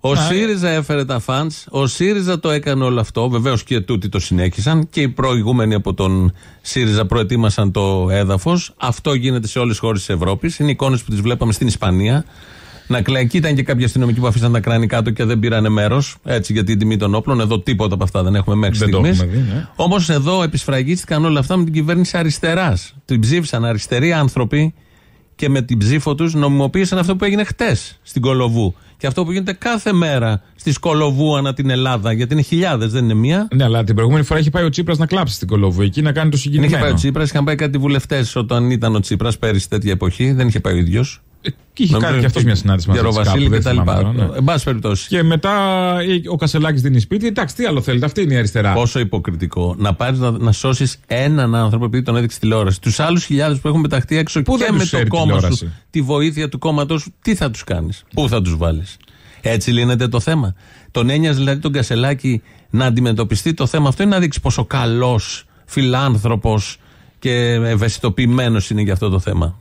Ο Να, ΣΥΡΙΖΑ έφερε τα φαντς, ο ΣΥΡΙΖΑ το έκανε όλο αυτό. Βεβαίως και τούτοι το συνέχισαν και οι προηγούμενοι από τον ΣΥΡΙΖΑ προετοίμασαν το έδαφος. Αυτό γίνεται σε όλες τις χώρες της Ευρώπης. Είναι εικόνες που τις βλέπαμε στην Ισπανία. Να κλαίει. Εκεί ήταν και κάποιοι αστυνομικοί που αφήσαν τα κράνη κάτω και δεν πήρανε μέρος. Έτσι για την τιμή των όπλων. Εδώ τίποτα από αυτά δεν έχουμε μέχρι Δεν το στιγμής. έχουμε δει, ναι. Όμως εδώ επισφραγίστηκαν όλα αυτά με την κυβέρνηση αριστεράς. Την ψήφισαν αριστεροί άνθρωποι και με την ψήφο τους νομιμοποίησαν αυτό που έγινε χτες στην Κολοβού. Και αυτό που γίνεται κάθε μέρα στη Κολοβού ανά την Ελλάδα. Γιατί είναι χιλιάδες, δεν είναι μία. Ναι, αλλά την προηγούμενη φορά είχε πάει ο Τσίπρας να κλάψει στην Κολοβού εκεί να κάνει το Δεν είχε συγκινημένο. πάει ο Τσίπρας, είχαν πάει κάτι βουλευτές όταν ήταν ο Τσίπρας πέρυσι τέτοια εποχή. Δεν είχε πάει ο ίδιος. Και είχε κάνει και αυτός μια συνάντηση μαζί της Γεροβασίλη κάπου, και δεν τα θυμάμαι λοιπά. τώρα, ναι. Εν πάση περιπτώσει. Και μετά ε, ο Κασελάκης δίνει σπίτι. Εντάξει, τι άλλο θέλετε, αυτή είναι η αριστερά. Πόσο υποκριτικό. Να πάρεις να, να σώσεις έναν άνθρωπο επειδή τον έδειξες τηλεόραση. Τους άλλους χιλιάδες που έχουν πεταχτεί έξω Πού και δεν με τους το φέρει κόμμα τηλεόραση; σου, τη βοήθεια του κόμματό σου, τι θα τους κάνεις; Πού θα τους βάλεις; Έτσι λύνεται το θέμα. Τον έννοιαζε δηλαδή τον Κασελάκη να αντιμετωπιστεί το θέμα αυτό ή να δείξει πόσο καλός φιλάνθρωπος και ευαισθητοποιημένος είναι για αυτό το θέμα;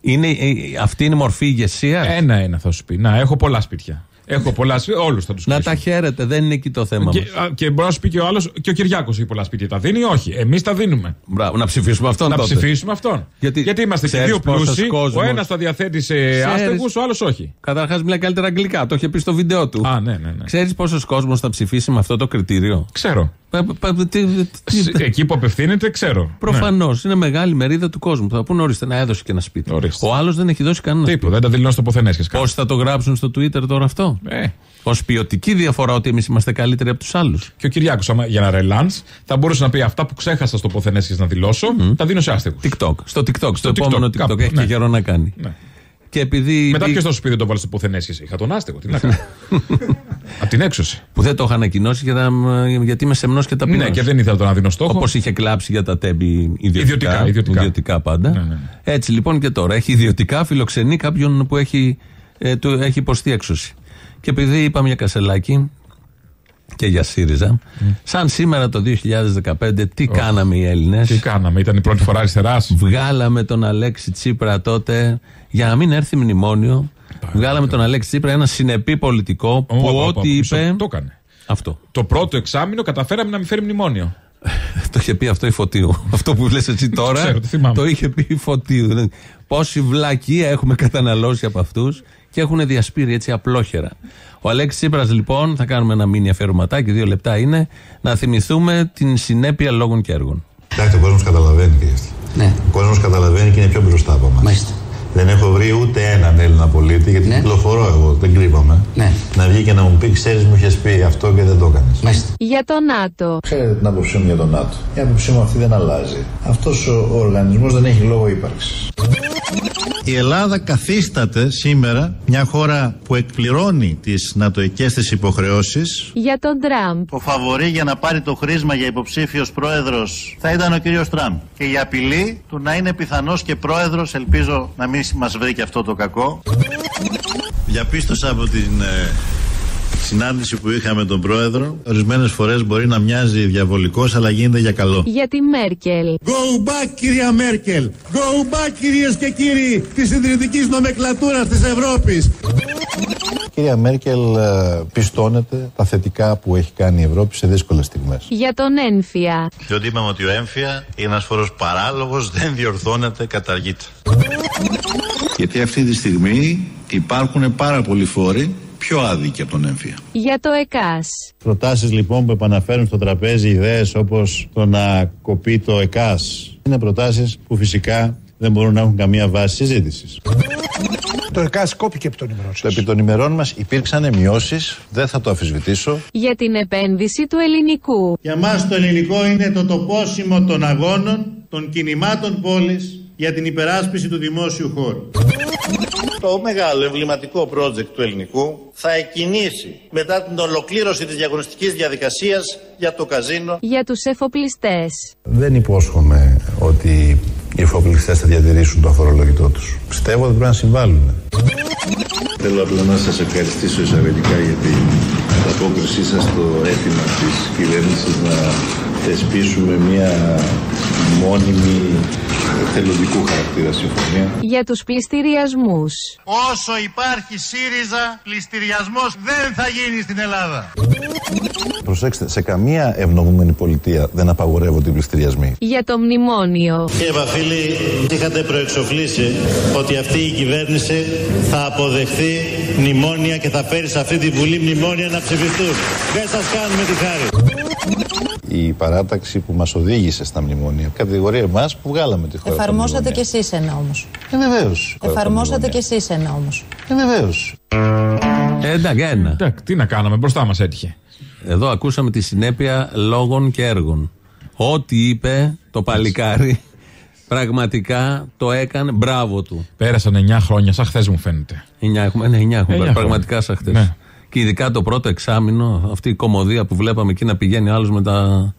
Είναι, ε, αυτή είναι η μορφή ηγεσίας; Ένα-ένα θα σου πει. Να, έχω πολλά σπίτια. Έχω πολλά σπίτια. Όλους θα τους να τα χαίρετε, δεν είναι εκεί το θέμα Και, μας. α, και μπορεί να σου πει και ο άλλος, και ο Κυριάκος έχει πολλά σπίτια. Τα δίνει, όχι; Εμείς τα δίνουμε. Μπράβο, να ψηφίσουμε αυτόν Να τότε. ψηφίσουμε αυτόν. Γιατί, είμαστε και ξέρεις δύο πόσος πλούσιοι. κόσμος- Ο ένας τα διαθέτει σε Ξέρεις- άστεγους, ο άλλος όχι. Καταρχάς, μιλάει καλύτερα αγγλικά. Το είχε πει στο βίντεο του. Α, ναι, ναι. ναι. Ξέρεις πόσος κόσμος θα ψηφίσει με αυτό το κριτήριο; Ξέρω. Πα- πα- τι- τι- Σ- Εκεί που απευθύνεται, ξέρω. Προφανώς. Είναι μεγάλη μερίδα του κόσμου που θα πούνε ορίστε να έδωσε και ένα σπίτι. Ορίστε. Ο άλλος δεν έχει δώσει κανένα Ναι. Τίποτα, δεν τα δηλώνει στο ποθενέσχε. Πόσοι θα το γράψουν στο Twitter τώρα αυτό; Ε. Ω ποιοτική διαφορά ότι εμείς είμαστε καλύτεροι από τους άλλους. Και ο Κυριάκος, για να ρελάνς, θα μπορούσε να πει αυτά που ξέχασα στο ποθενέσχε να δηλώσω, τα δίνω σε άστεγους. TikTok. Στο TikTok. Στο, TikTok, επόμενο TikTok. κάπου, έχει ναι. και καιρό να κάνει. Ναι. Και επειδή. Μετά ποιος θα σου πει δεν το βάλεις στο ποθενέσχε. Είχα τον άστεγο. Τι να κάνω. Από την έξωση. Που δεν το είχα ανακοινώσει για τα- γιατί είμαι σεμνός και ταπεινός. Ναι, και δεν ήθελα το να δίνω στόχο. Όπως είχε κλάψει για τα τέμπη ιδιωτικά. Ιδιωτικά, ιδιωτικά. πάντα. Ναι, ναι, ναι. Έτσι λοιπόν και τώρα. Έχει ιδιωτικά φιλοξενεί κάποιον που έχει, ε, του, έχει υποστεί έξωση. Και επειδή είπαμε για Κασελάκη και για ΣΥΡΙΖΑ, σαν σήμερα το 2015, τι κάναμε οι Έλληνες; Τι κάναμε, ήταν η πρώτη φορά αριστεράς; Βγάλαμε τον Αλέξη Τσίπρα τότε για να μην έρθει μνημόνιο. Βγάλαμε τον Αλέξη Τσίπρα, ένα συνεπή πολιτικό που Ω, ό,τι ω, μισό, είπε. Το έκανε. Αυτό. Το πρώτο εξάμεινο καταφέραμε να μην φέρει μνημόνιο. Το είχε πει αυτό η Φωτίου. αυτό που λες εσύ τώρα. ξέρω, το θυμάμαι. είχε πει η Φωτίου. Δηλαδή, Πόση βλακεία έχουμε καταναλώσει από αυτούς και έχουν διασπείρει έτσι απλόχερα. Ο Αλέξης Τσίπρας λοιπόν, θα κάνουμε ένα μήνυμα αφιερωματάκι, δύο λεπτά είναι, να θυμηθούμε την συνέπεια λόγων και έργων. Κοιτάξτε, ο κόσμος καταλαβαίνει τι είστε. Ναι. Ο κόσμος καταλαβαίνει και είναι πιο μπροστά από εμάς. Μάλιστα. Δεν έχω βρει ούτε έναν Έλληνα πολίτη, γιατί Ναι. κυκλοφορώ εγώ, δεν κρύβομαι. Ναι. Να βγει και να μου πει: Ξέρεις, μου είχες πει αυτό και δεν το έκανες. Μάλιστα. Για το ΝΑΤΟ. Ξέρετε την άποψή μου για τον ΝΑΤΟ. Η άποψή μου αυτή δεν αλλάζει. Αυτός ο, ο οργανισμός δεν έχει λόγο ύπαρξης. Η Ελλάδα καθίσταται σήμερα μια χώρα που εκπληρώνει τις νατοικές της υποχρεώσεις Για τον Τραμπ. Ο φαβορή για να πάρει το χρήσμα για υποψήφιος πρόεδρος θα ήταν ο κύριος Τραμπ. Και η απειλή του να είναι πιθανός και πρόεδρος, ελπίζω να μην μας βρει και αυτό το κακό. Διαπίστωσα από την ε, συνάντηση που είχαμε τον πρόεδρο, ορισμένες φορές μπορεί να μοιάζει διαβολικός, αλλά γίνεται για καλό. Για τη Μέρκελ. Go back κυρία Μέρκελ. Go back κυρίες και κύριοι της συντηρητικής νομεκλατούρας της Ευρώπης. Κυρία Μέρκελ ε, πιστώνεται τα θετικά που έχει κάνει η Ευρώπη σε δύσκολες στιγμές. Για τον ένφια. Διότι είπαμε ότι ο έμφυα είναι ένας φόρος παράλογος, δεν διορθώνεται, καταργείται. Γιατί αυτή τη στιγμή υπάρχουν πάρα πολλοί φόροι πιο άδικοι από τον έμφυα. Για το ΕΚΑΣ. Προτάσεις λοιπόν που επαναφέρουν στο τραπέζι ιδέες όπως το να κοπεί το ΕΚΑΣ είναι προτάσεις που φυσικά δεν μπορούν να έχουν καμία βάση συζήτησης. Το ΕΚΑΣ κόπηκε επί των ημερών Το επί των ημερών μας υπήρξαν μειώσεις, δεν θα το αφισβητήσω. Για την επένδυση του ελληνικού. Για μας το ελληνικό είναι το τοπόσιμο των αγώνων, των κινημάτων πόλης για την υπεράσπιση του δημόσιου χώρου. Το μεγάλο εμβληματικό project του ελληνικού θα εκκινήσει μετά την ολοκλήρωση της διαγωνιστικής διαδικασίας για το καζίνο Για τους εφοπλιστές. Δεν υπόσχομαι ότι οι εφοπλιστές θα διατηρήσουν το αφορολογητό τους. Πιστεύω ότι πρέπει να συμβάλλουν. Θέλω απλά να σας ευχαριστήσω εισαγωγικά για την ανταπόκρισή σας στο αίτημα της κυβέρνησης να θεσπίσουμε μια μόνιμη θελοντικού χαρακτήρα συμφωνία. Για τους πληστηριασμούς. Όσο υπάρχει ΣΥΡΙΖΑ, πληστηριασμός δεν θα γίνει στην Ελλάδα. Προσέξτε, σε καμία ευνοούμενη πολιτεία δεν απαγορεύονται οι πληστηριασμοί. Για το μνημόνιο. Κύριε Βαφίλη, είχατε προεξοφλήσει ότι αυτή η κυβέρνηση θα αποδεχθεί μνημόνια και θα φέρει σε αυτή τη Βουλή μνημόνια να ψηφιστούν. Δεν σας κάνουμε τη χάρη. Η παράταξη που μας οδήγησε στα μνημόνια κατηγορεί εμάς που βγάλαμε τη χώρα. από τα Εφαρμόσατε μνημόνια. κι εσείς ένα όμως. Ε, βεβαίως. Εφαρμόσατε κι εσείς ένα όμως. Ε, βεβαίως. Ε, εντάξει, ένα. Εντάξει, τι να κάναμε, μπροστά μας έτυχε. Εδώ ακούσαμε τη συνέπεια λόγων και έργων. Ό,τι είπε το παλικάρι, πραγματικά το έκανε. Μπράβο του. Πέρασαν 9 χρόνια, σαν χθες μου φαίνεται. 9 έχουμε, ναι, 9 έχουμε. Εννιά χρόνια. πραγματικά σαν χτε. Ναι. Και ειδικά το πρώτο εξάμεινο, αυτή η κομμωδία που βλέπαμε εκεί να πηγαίνει άλλος με τα,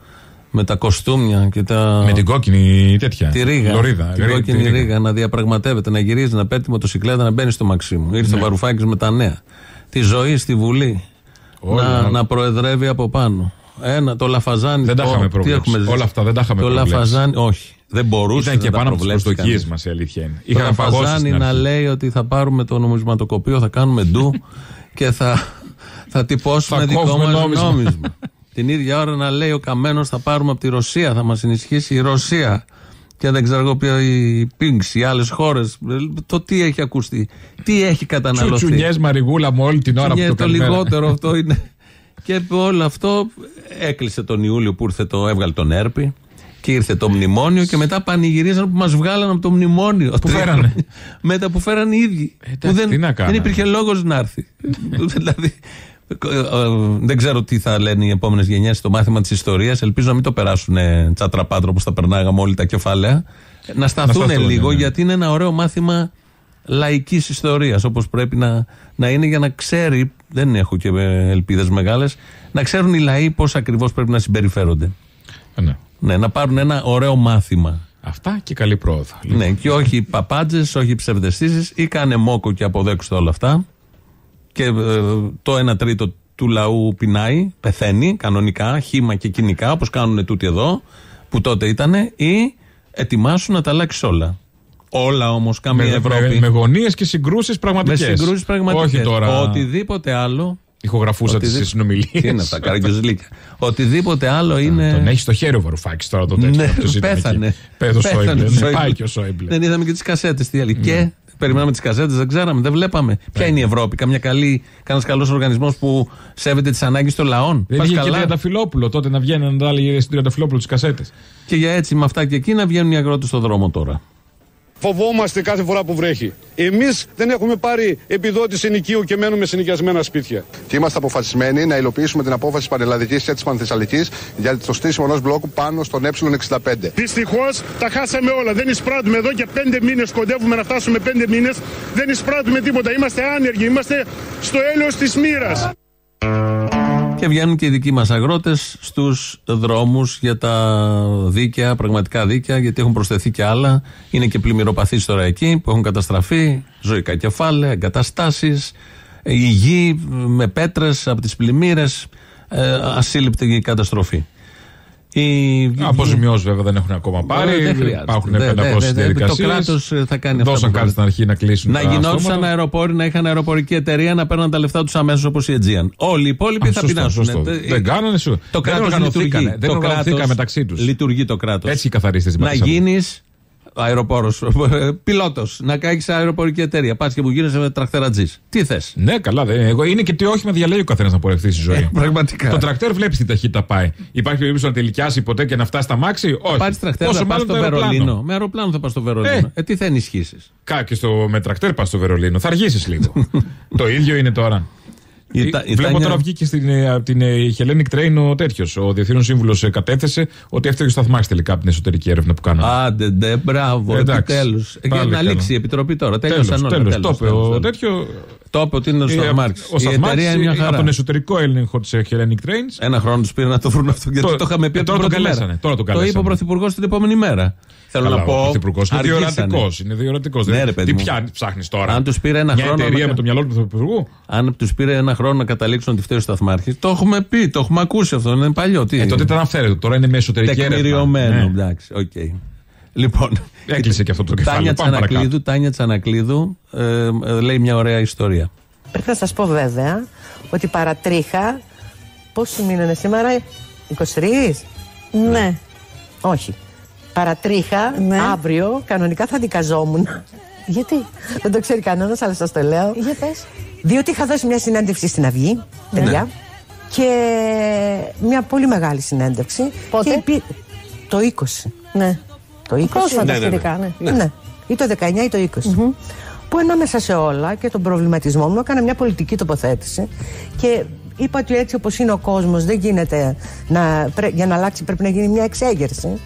με τα κοστούμια και τα. Με την κόκκινη τέτοια. Τη ρίγα. Λωρίδα. Την Ρί- κόκκινη τη ρίγα. ρίγα. να διαπραγματεύεται, να γυρίζει, να παίρνει τη μοτοσυκλέτα, να μπαίνει στο Μαξίμου. Ήρθε Ναι. ο Βαρουφάκης με τα νέα. Τη ζωή στη Βουλή. Όλα. Να, να προεδρεύει από πάνω. Ένα, το Λαφαζάνι. Δεν τα το- είχαμε τι προβλέψει. έχουμε ζήσει; Όλα αυτά δεν τα είχαμε Το προβλέψει. Λαφαζάνι, όχι. Δεν μπορούσε Ήταν και να τα πάνω από τις προβλέψει προσδοκίες κανείς. μας, η αλήθεια είναι. Το Είχαμε παγώσει Λαφαζάνι στην να αρχή. λέει ότι θα πάρουμε το νομισματοκοπείο, θα κάνουμε ντου και θα, θα τυπώσουμε Θα δικό κόβουμε μας νόμισμα. νόμισμα. Την ίδια ώρα να λέει ο Καμένος θα πάρουμε από τη Ρωσία, θα μας ενισχύσει η Ρωσία. Και δεν ξέρω εγώ ποιο η Πίνξ, οι άλλες χώρες. Το τι έχει ακουστεί, τι έχει καταναλωθεί. Τσουτσουνιές μαριγούλα μου όλη την ώρα Τσουνιές, που το το καλημέρα. λιγότερο αυτό είναι. Και όλο αυτό έκλεισε τον Ιούλιο που ήρθε το, έβγαλε τον Έρπη και ήρθε το μνημόνιο και μετά πανηγυρίζαν που μας βγάλαν από το μνημόνιο. Που φέρανε. μετά που φέρανε οι ίδιοι. που δεν, τι να δεν κάνανε. υπήρχε λόγος να έρθει. δηλαδή, ε, ε, δεν ξέρω τι θα λένε οι επόμενες γενιές στο μάθημα της ιστορίας. Ελπίζω να μην το περάσουν τσατραπάτρο όπως τα περνάγαμε όλοι τα κεφάλαια. Να σταθούν σταθούν, λίγο ναι. γιατί είναι ένα ωραίο μάθημα λαϊκής ιστορίας όπως πρέπει να, να είναι για να ξέρει. Δεν έχω και ελπίδες μεγάλες. Να ξέρουν οι λαοί πώς ακριβώς πρέπει να συμπεριφέρονται. ναι. Ναι, να πάρουν ένα ωραίο μάθημα. Αυτά και καλή πρόοδο. Ναι, και όχι παπάντζες, όχι ψευδεστήσεις ή κάνε μόκο και αποδέξτε όλα αυτά. Και ε, το 1 τρίτο του λαού πεινάει, πεθαίνει κανονικά, χήμα και κοινικά, όπως κάνουν τούτοι εδώ, που τότε ήταν, ή ετοιμάσουν να τα αλλάξει όλα. Όλα όμως, καμία Με, Ευρώπη. με, με γωνίες και συγκρούσεις με πραγματικέ. συγκρούσεις πραγματικές. Όχι τώρα. Οτιδήποτε άλλο. Ηχογραφούσα τι Οτιδήποτε- συνομιλίες. Τι είναι αυτά, καραγκιόζλικια. Οτιδήποτε άλλο είναι. Τον έχει στο χέρι ο Βαρουφάκης τώρα το τέτοιο. Ναι, αυτός ήταν πέθανε. εκεί. Πέθανε ο Πέθανε Σόιμπλε. ο Ναι, Σόιμπλε. Πάει και ο Σόιμπλε. Δεν είδαμε και τις κασέτες τι έλεγε. Και περιμέναμε τις κασέτε, δεν ξέραμε, δεν βλέπαμε. Ποια είναι η Ευρώπη, καμιά καλή, κανένας καλός οργανισμός που σέβεται τις ανάγκες των λαών. Δεν Πας είχε και καλά. Τριανταφυλόπουλο τότε να βγαίνει να τα έλεγε στην Τριανταφυλόπουλο τι κασέτε. Και για έτσι με αυτά και εκεί να βγαίνουν οι αγρότες στον δρόμο τώρα. Φοβόμαστε κάθε φορά που βρέχει. Εμείς δεν έχουμε πάρει επιδότηση ενοικίου και μένουμε σε νοικιασμένα σπίτια. Και είμαστε αποφασισμένοι να υλοποιήσουμε την απόφαση πανελλαδικής και τη Πανθεσσαλικής για το στήσιμο ενός μπλόκου πάνω στον Ε65. Δυστυχώς τα χάσαμε όλα. Δεν εισπράττουμε εδώ και πέντε μήνες. Κοντεύουμε να φτάσουμε πέντε μήνες. Δεν εισπράττουμε τίποτα. Είμαστε άνεργοι. Είμαστε στο έλεος της μοίρας. Και βγαίνουν και οι δικοί μας αγρότες στους δρόμους για τα δίκαια, πραγματικά δίκαια, γιατί έχουν προσθεθεί και άλλα. Είναι και πλημμυροπαθείς τώρα εκεί που έχουν καταστραφεί, ζωικά κεφάλαια, εγκαταστάσεις, η γη με πέτρες από τις πλημμύρες, ασύλληπτη καταστροφή. Η... Αποζημιώσεις βέβαια δεν έχουν ακόμα πάρει. Ε, δεν χρειάζεται. Υπάρχουν Δεν- 500 δεν- δεν- διαδικασίε. Το κράτος θα κάνει αυτά. Δώσαν που κάτι στην αρχή να κλείσουν. Να τα γινόντουσαν στόματα. αεροπόροι, να είχαν αεροπορική εταιρεία, να παίρναν τα λεφτά τους αμέσως όπως η Aegean. Όλοι οι υπόλοιποι Α, θα σωστό, πεινάσουν. σωστό. Ε, Δεν κάνανε σου. Το Δεν κράτος οργανωθήκανε. λειτουργεί. Δεν το οργανωθήκαν κράτος μεταξύ τους. Λειτουργεί το κράτος. Έτσι οι καθαρίστε Να γίνεις αεροπόρος, πιλότος, να κάνεις αεροπορική εταιρεία. Πας και μου γίνεσαι με τραχτερατζή. Τι θες; Ναι, καλά. Δε. Εγώ είναι και τι όχι με διαλέγει ο καθένας να πορευτεί στη ζωή. Ε, πραγματικά. Το τρακτέρ βλέπεις τι ταχύτητα πάει. Υπάρχει περίπτωση να τελικιάσει ποτέ και να φτάσει στα μάξι; Όχι. Πάρεις τραχτέρ Πόσο να πας μάλλον στο το αεροπλάνο. Βερολίνο. Με αεροπλάνο θα πας στο Βερολίνο. Ε, τι θα ενισχύσεις; Κα και στο, με τρακτέρ πας στο Βερολίνο. Θα αργήσεις λίγο. το ίδιο είναι τώρα. Η Ε, Τα- η Βλέπω Τάνια- τώρα βγήκε στην, ε, από την ε, Hellenic Train ο τέτοιος. Ο διευθύνων σύμβουλος κατέθεσε ότι έφταιγε στο σταθμάκι τελικά από την εσωτερική έρευνα που κάναμε. Άντε, ντε, μπράβο, Εντάξει. επιτέλου. Για Πάλι να καλά. λήξει η επιτροπή τώρα. Τέλος, Τέλειωσαν όλα. τέλος. τέλος, Το είπε τέλος, ο τέλος. τέτοιο. Το είπε ότι είναι ο Ε, Σταθμάρχη. Ο Η Σταθμάρχης, εταιρεία είναι μια ε, από χαρά. τον εσωτερικό έλεγχο της Hellenic Trains. Ένα χρόνο τους πήρε να το βρουν αυτό. Γιατί Το- το, είχαμε πει ε, από τώρα την τον πρώτη καλέσανε, μέρα. τώρα τον Το είπε ο καλέσανε. Πρωθυπουργός την επόμενη μέρα. Θέλω Καλά, να πω. Ο Πρωθυπουργός είναι αργήσανε. διορατικός. Είναι διορατικός. Ναι, ρε, παιδί Τι μου. πιάνεις, ψάχνεις τώρα. Αν τους πήρε ένα Μια χρόνο. εταιρεία να- με το μυαλό του Πρωθυπουργού. Αν τους πήρε ένα χρόνο να καταλήξουν ότι φταίει ο Σταθμάρχης. Το έχουμε πει, το έχουμε ακούσει αυτό. Είναι παλιό. Τι Ε, τότε ήταν αυθαίρετο. Τώρα είναι με εσωτερική έρευνα. Τεκμηριωμένο. Ναι. Εντάξει, οκ. Λοιπόν. Έκλεισε και αυτό το κεφάλαιο. Τάνια Πάμε παρακάτω. Τσανακλείδου, Τάνια Τσανακλείδου ε, ε, λέει μια ωραία ιστορία. Πρέπει να σας πω βέβαια ότι παρατρίχα πόσοι μήνες σήμερα, 23? Ναι. Όχι. Παρατρίχα αύριο κανονικά θα δικαζόμουν. Γιατί; Δεν το ξέρει κανένας αλλά σας το λέω. Για πες. Διότι είχα δώσει μια συνέντευξη στην Αυγή, παιδιά, και μια πολύ μεγάλη συνέντευξη. Πότε; Και υπή- Το 20. Ναι. Το 20. Πρόσφατα σχετικά, ναι. Ναι. Ή το 19 ή το 20. Που ανάμεσα σε όλα και τον προβληματισμό μου έκανα μια πολιτική τοποθέτηση και είπα ότι έτσι όπως είναι ο κόσμος δεν γίνεται να, πρέ- για να αλλάξει πρέπει να γίνει μια εξέγερση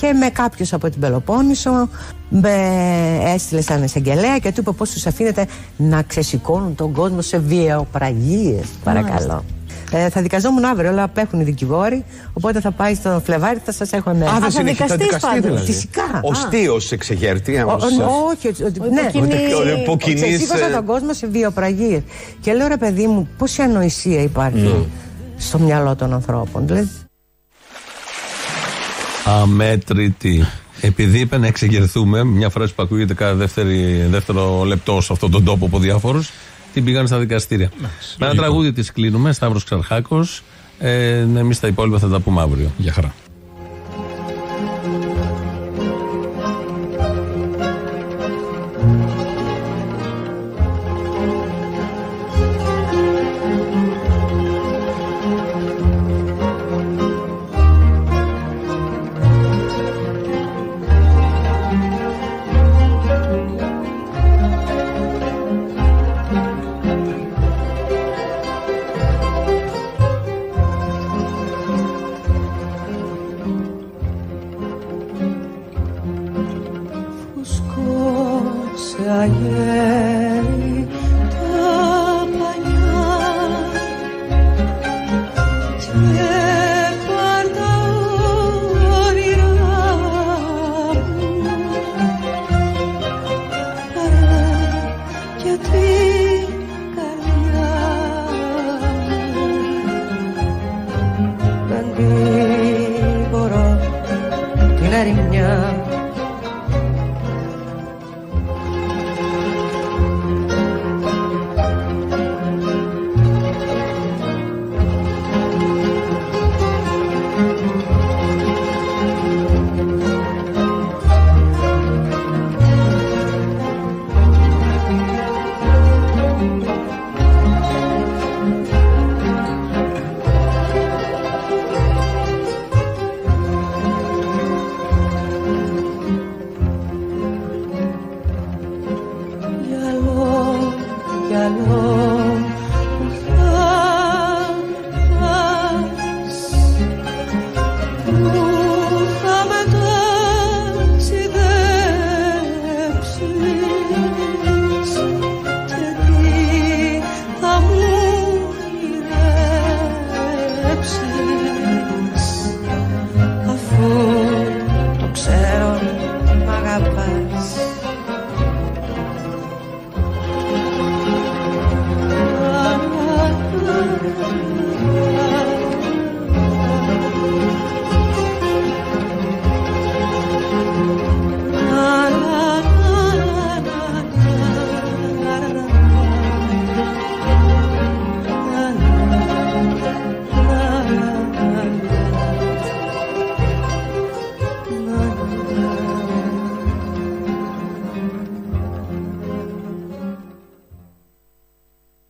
και με κάποιους από την Πελοπόννησο με έστειλε σαν εισαγγελέα και του είπε πώς τους αφήνετε να ξεσηκώνουν τον κόσμο σε βιαιοπραγίες παρακαλώ. Ε, θα δικαζόμουν αύριο, αλλά απέχουν οι δικηγόροι. Οπότε θα πάει στο Φλεβάρι, θα σας έχω νέα. Α, δεν συνεχίζει να δικαστεί δηλαδή. Φυσικά. Ο Α. στίος εξεγέρτη. Ο- ο- Όχι, ότι- ότι- ναι, υποκινείς- υποκινείς, Ξεσήκωσα ε, τον κόσμο σε βιοπραγίες. Και λέω ρε παιδί μου, πόση ανοησία υπάρχει στο μυαλό των ανθρώπων. Δηλαδή, Αμέτρητη. Επειδή είπε να εξεγερθούμε, μια φράση που ακούγεται κάθε δεύτερη, δεύτερο λεπτό σε αυτόν τον τόπο από διάφορους, την πήγαν στα δικαστήρια. Με ένα λογικό. τραγούδι της κλείνουμε, Σταύρος Ξαρχάκος. Ε, Εμείς τα υπόλοιπα θα τα πούμε αύριο. Για χαρά.